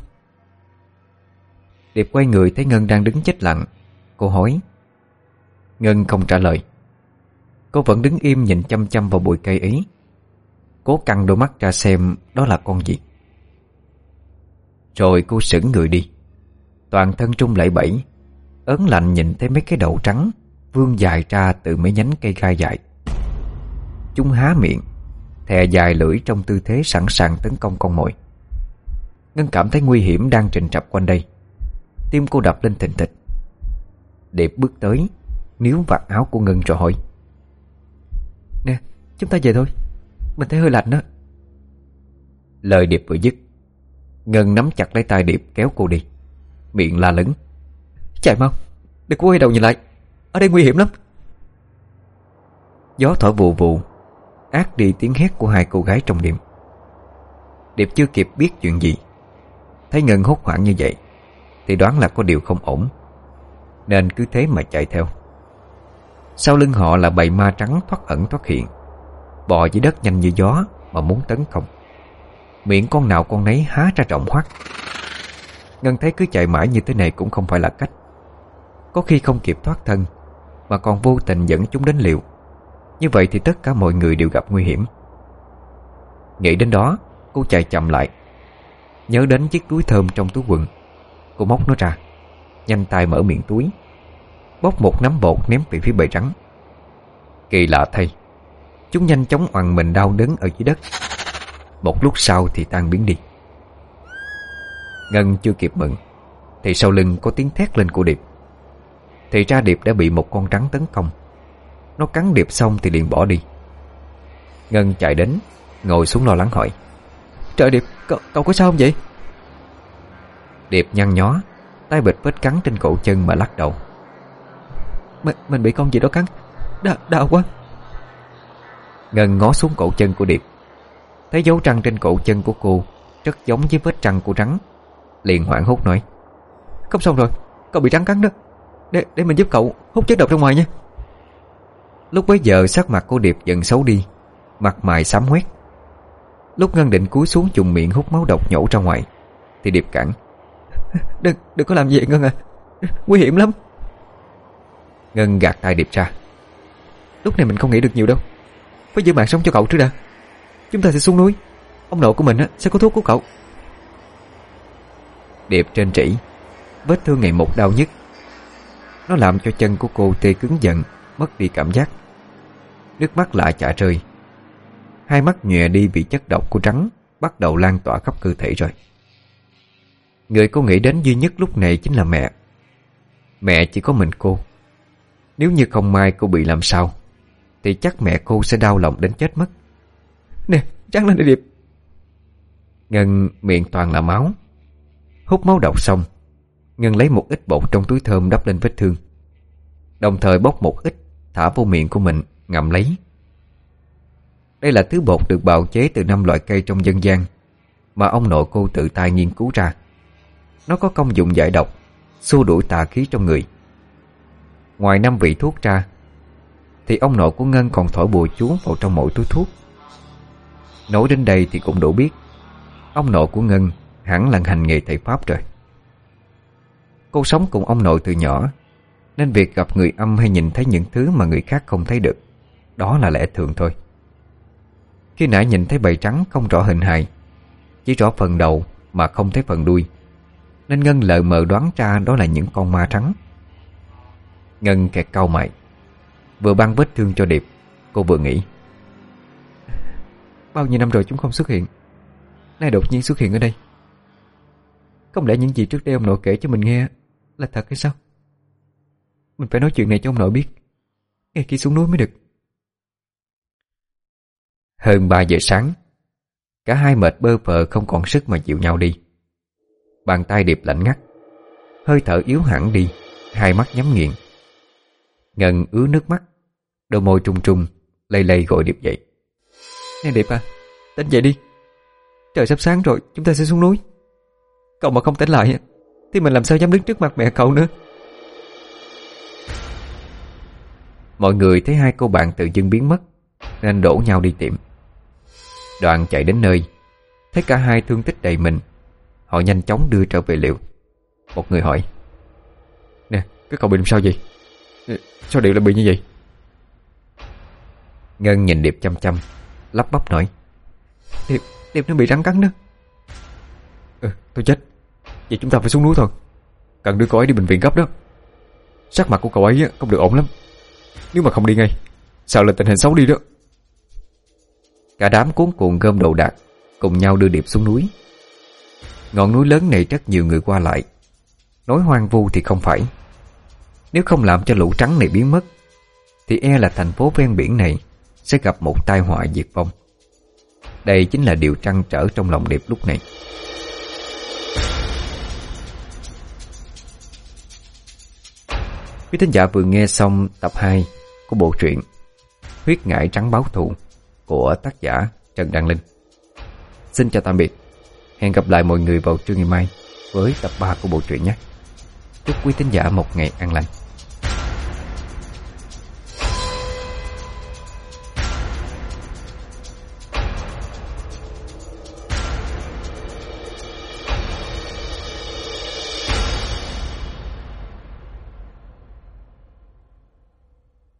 Điệp quay người thấy Ngân đang đứng chết lặng. Cô hỏi. Ngân không trả lời. Cô vẫn đứng im nhìn chăm chăm vào bụi cây ấy Cố căng đôi mắt ra xem đó là con gì. Rồi cô sững người đi. Toàn thân trung lẫy bẫy, Ớn lạnh nhìn thấy mấy cái đầu trắng, Vương dài ra từ mấy nhánh cây gai dài Chúng há miệng, Thè dài lưỡi trong tư thế sẵn sàng tấn công con mồi. Ngân cảm thấy nguy hiểm đang trình trập quanh đây. Tim cô đập lên thình thịch. Điệp bước tới, Níu vạt áo của Ngân rồi hỏi. Nè, chúng ta về thôi mình thấy hơi lạnh đó. Lời Điệp vừa dứt Ngân nắm chặt lấy tay Điệp kéo cô đi. Miệng la lớn. Chạy mau Đừng có quay đầu nhìn lại. Ở đây nguy hiểm lắm. Gió thổi vù vù Ác đi tiếng hét của hai cô gái trong đêm. Điệp chưa kịp biết chuyện gì. Thấy Ngân hốt hoảng như vậy Thì đoán là có điều không ổn. Nên cứ thế mà chạy theo. Sau lưng họ là bầy ma trắng thoát ẩn thoát hiện Bò dưới đất nhanh như gió Mà muốn tấn công. Miệng con nào con nấy há ra trọng hoắt. Ngân thấy cứ chạy mãi như thế này Cũng không phải là cách. Có khi không kịp thoát thân, Mà còn vô tình dẫn chúng đến liều. Như vậy thì tất cả mọi người đều gặp nguy hiểm. Nghĩ đến đó, Cô chạy chậm lại. Nhớ đến chiếc túi thơm trong túi quần. Cô móc nó ra, Nhanh tay mở miệng túi. Bóc một nắm bột ném về phía bầy rắn Kỳ lạ thay Chúng nhanh chóng oằn mình đau đớn ở dưới đất. Một lúc sau thì tan biến đi. Ngân chưa kịp mừng Thì sau lưng có tiếng thét lên của Điệp. Thì ra Điệp đã bị một con rắn tấn công. Nó cắn Điệp xong thì liền bỏ đi. Ngân chạy đến Ngồi xuống lo lắng hỏi Trời Điệp, cậu, cậu có sao không vậy? Điệp nhăn nhó Tay bịch vết cắn trên cổ chân mà lắc đầu. Mình, mình bị con gì đó cắn Đau, đau quá. Ngân ngó xuống cổ chân của Điệp. Thấy dấu răng trên cổ chân của cô Rất giống với vết răng của rắn. Liền hoảng hốt nói Không xong rồi, cậu bị rắn cắn đó. Để, để mình giúp cậu hút chất độc ra ngoài nha. Lúc bấy giờ sắc mặt của Điệp dần xấu đi Mặt mày xám hoét. Lúc Ngân định cúi xuống dùng miệng hút máu độc nhổ ra ngoài Thì Điệp cản Đừng, đừng có làm gì Ngân à Nguy hiểm lắm. Ngân gạt tay Điệp ra Lúc này mình không nghĩ được nhiều đâu. Phải giữ mạng sống cho cậu trước đã. Chúng ta sẽ xuống núi. Ông nội của mình sẽ có thuốc của cậu. Điệp trên trĩ. Vết thương ngày một đau nhất Nó làm cho chân của cô tê cứng dần, Mất đi cảm giác. Nước mắt lại chả rơi. Hai mắt nhòe đi vì chất độc của trắng, Bắt đầu lan tỏa khắp cơ thể rồi. Người cô nghĩ đến duy nhất lúc này chính là mẹ. Mẹ chỉ có mình cô. Nếu như không may cô bị làm sao thì chắc mẹ cô sẽ đau lòng đến chết mất. Nè, trắng lên đi Điệp. Ngân miệng toàn là máu. Hút máu độc xong Ngân lấy một ít bột trong túi thơm đắp lên vết thương. Đồng thời bóc một ít Thả vô miệng của mình ngậm lấy. Đây là thứ bột được bào chế từ năm loại cây trong dân gian Mà ông nội cô tự tay nghiên cứu ra. Nó có công dụng giải độc Xua đuổi tà khí trong người. Ngoài năm vị thuốc ra thì ông nội của Ngân còn thổi bùa chú vào trong mỗi túi thuốc. Nói đến đây thì cũng đủ biết, Ông nội của Ngân hẳn là hành nghề thầy Pháp rồi. Cô sống cùng ông nội từ nhỏ, Nên việc gặp người âm hay nhìn thấy những thứ mà người khác không thấy được, Đó là lẽ thường thôi. Khi nãy nhìn thấy bầy trắng không rõ hình hài, Chỉ rõ phần đầu mà không thấy phần đuôi, Nên Ngân lờ mờ đoán ra đó là những con ma trắng. Ngân kẹt cau mày. Vừa băng vết thương cho Điệp. Cô vừa nghĩ, Bao nhiêu năm rồi chúng không xuất hiện? Nay đột nhiên xuất hiện ở đây. Không lẽ những gì trước đây ông nội kể cho mình nghe Là thật hay sao? Mình phải nói chuyện này cho ông nội biết, Ngay khi xuống núi mới được. Hơn 3 giờ sáng, Cả hai mệt bơ phờ không còn sức mà chịu nhau đi. Bàn tay điệp lạnh ngắt, Hơi thở yếu hẳn đi, Hai mắt nhắm nghiền. Ngân ứa nước mắt Đôi môi trung trung Lây lây gọi điệp dậy. Nè Điệp à Tỉnh dậy đi. Trời sắp sáng rồi Chúng ta sẽ xuống núi. Cậu mà không tỉnh lại Thì mình làm sao dám đứng trước mặt mẹ cậu nữa? Mọi người thấy hai cô bạn tự dưng biến mất Nên đổ nhau đi tìm. Đoạn chạy đến nơi Thấy cả hai thương tích đầy mình. Họ nhanh chóng đưa trở về liệu. Một người hỏi Nè, cái cậu bị làm sao vậy? Sao Điệp lại bị như vậy? Ngân nhìn Điệp chăm chăm Lắp bắp nói. Điệp, Điệp nó bị rắn cắn đó. Ừ, tôi chết. Vậy chúng ta phải xuống núi thôi. Cần đưa cậu ấy đi bệnh viện gấp đó. Sắc mặt của cậu ấy không được ổn lắm. Nếu mà không đi ngay Sợ là tình hình xấu đi đó. Cả đám cuốn cuộn gom đồ đạc Cùng nhau đưa Điệp xuống núi. Ngọn núi lớn này rất nhiều người qua lại. Nói hoang vu thì không phải. Nếu không làm cho lũ trắng này biến mất Thì e là thành phố ven biển này sẽ gặp một tai họa diệt vong Đây chính là điều trăn trở trong lòng Điệp lúc này Quý thính giả vừa nghe xong tập 2 của bộ truyện Huyết ngải trắng báo thù của tác giả Trần Đăng Linh. Xin chào tạm biệt. Hẹn gặp lại mọi người vào trưa ngày mai với tập 3 của bộ truyện nhé. Chúc quý thính giả một ngày an lành.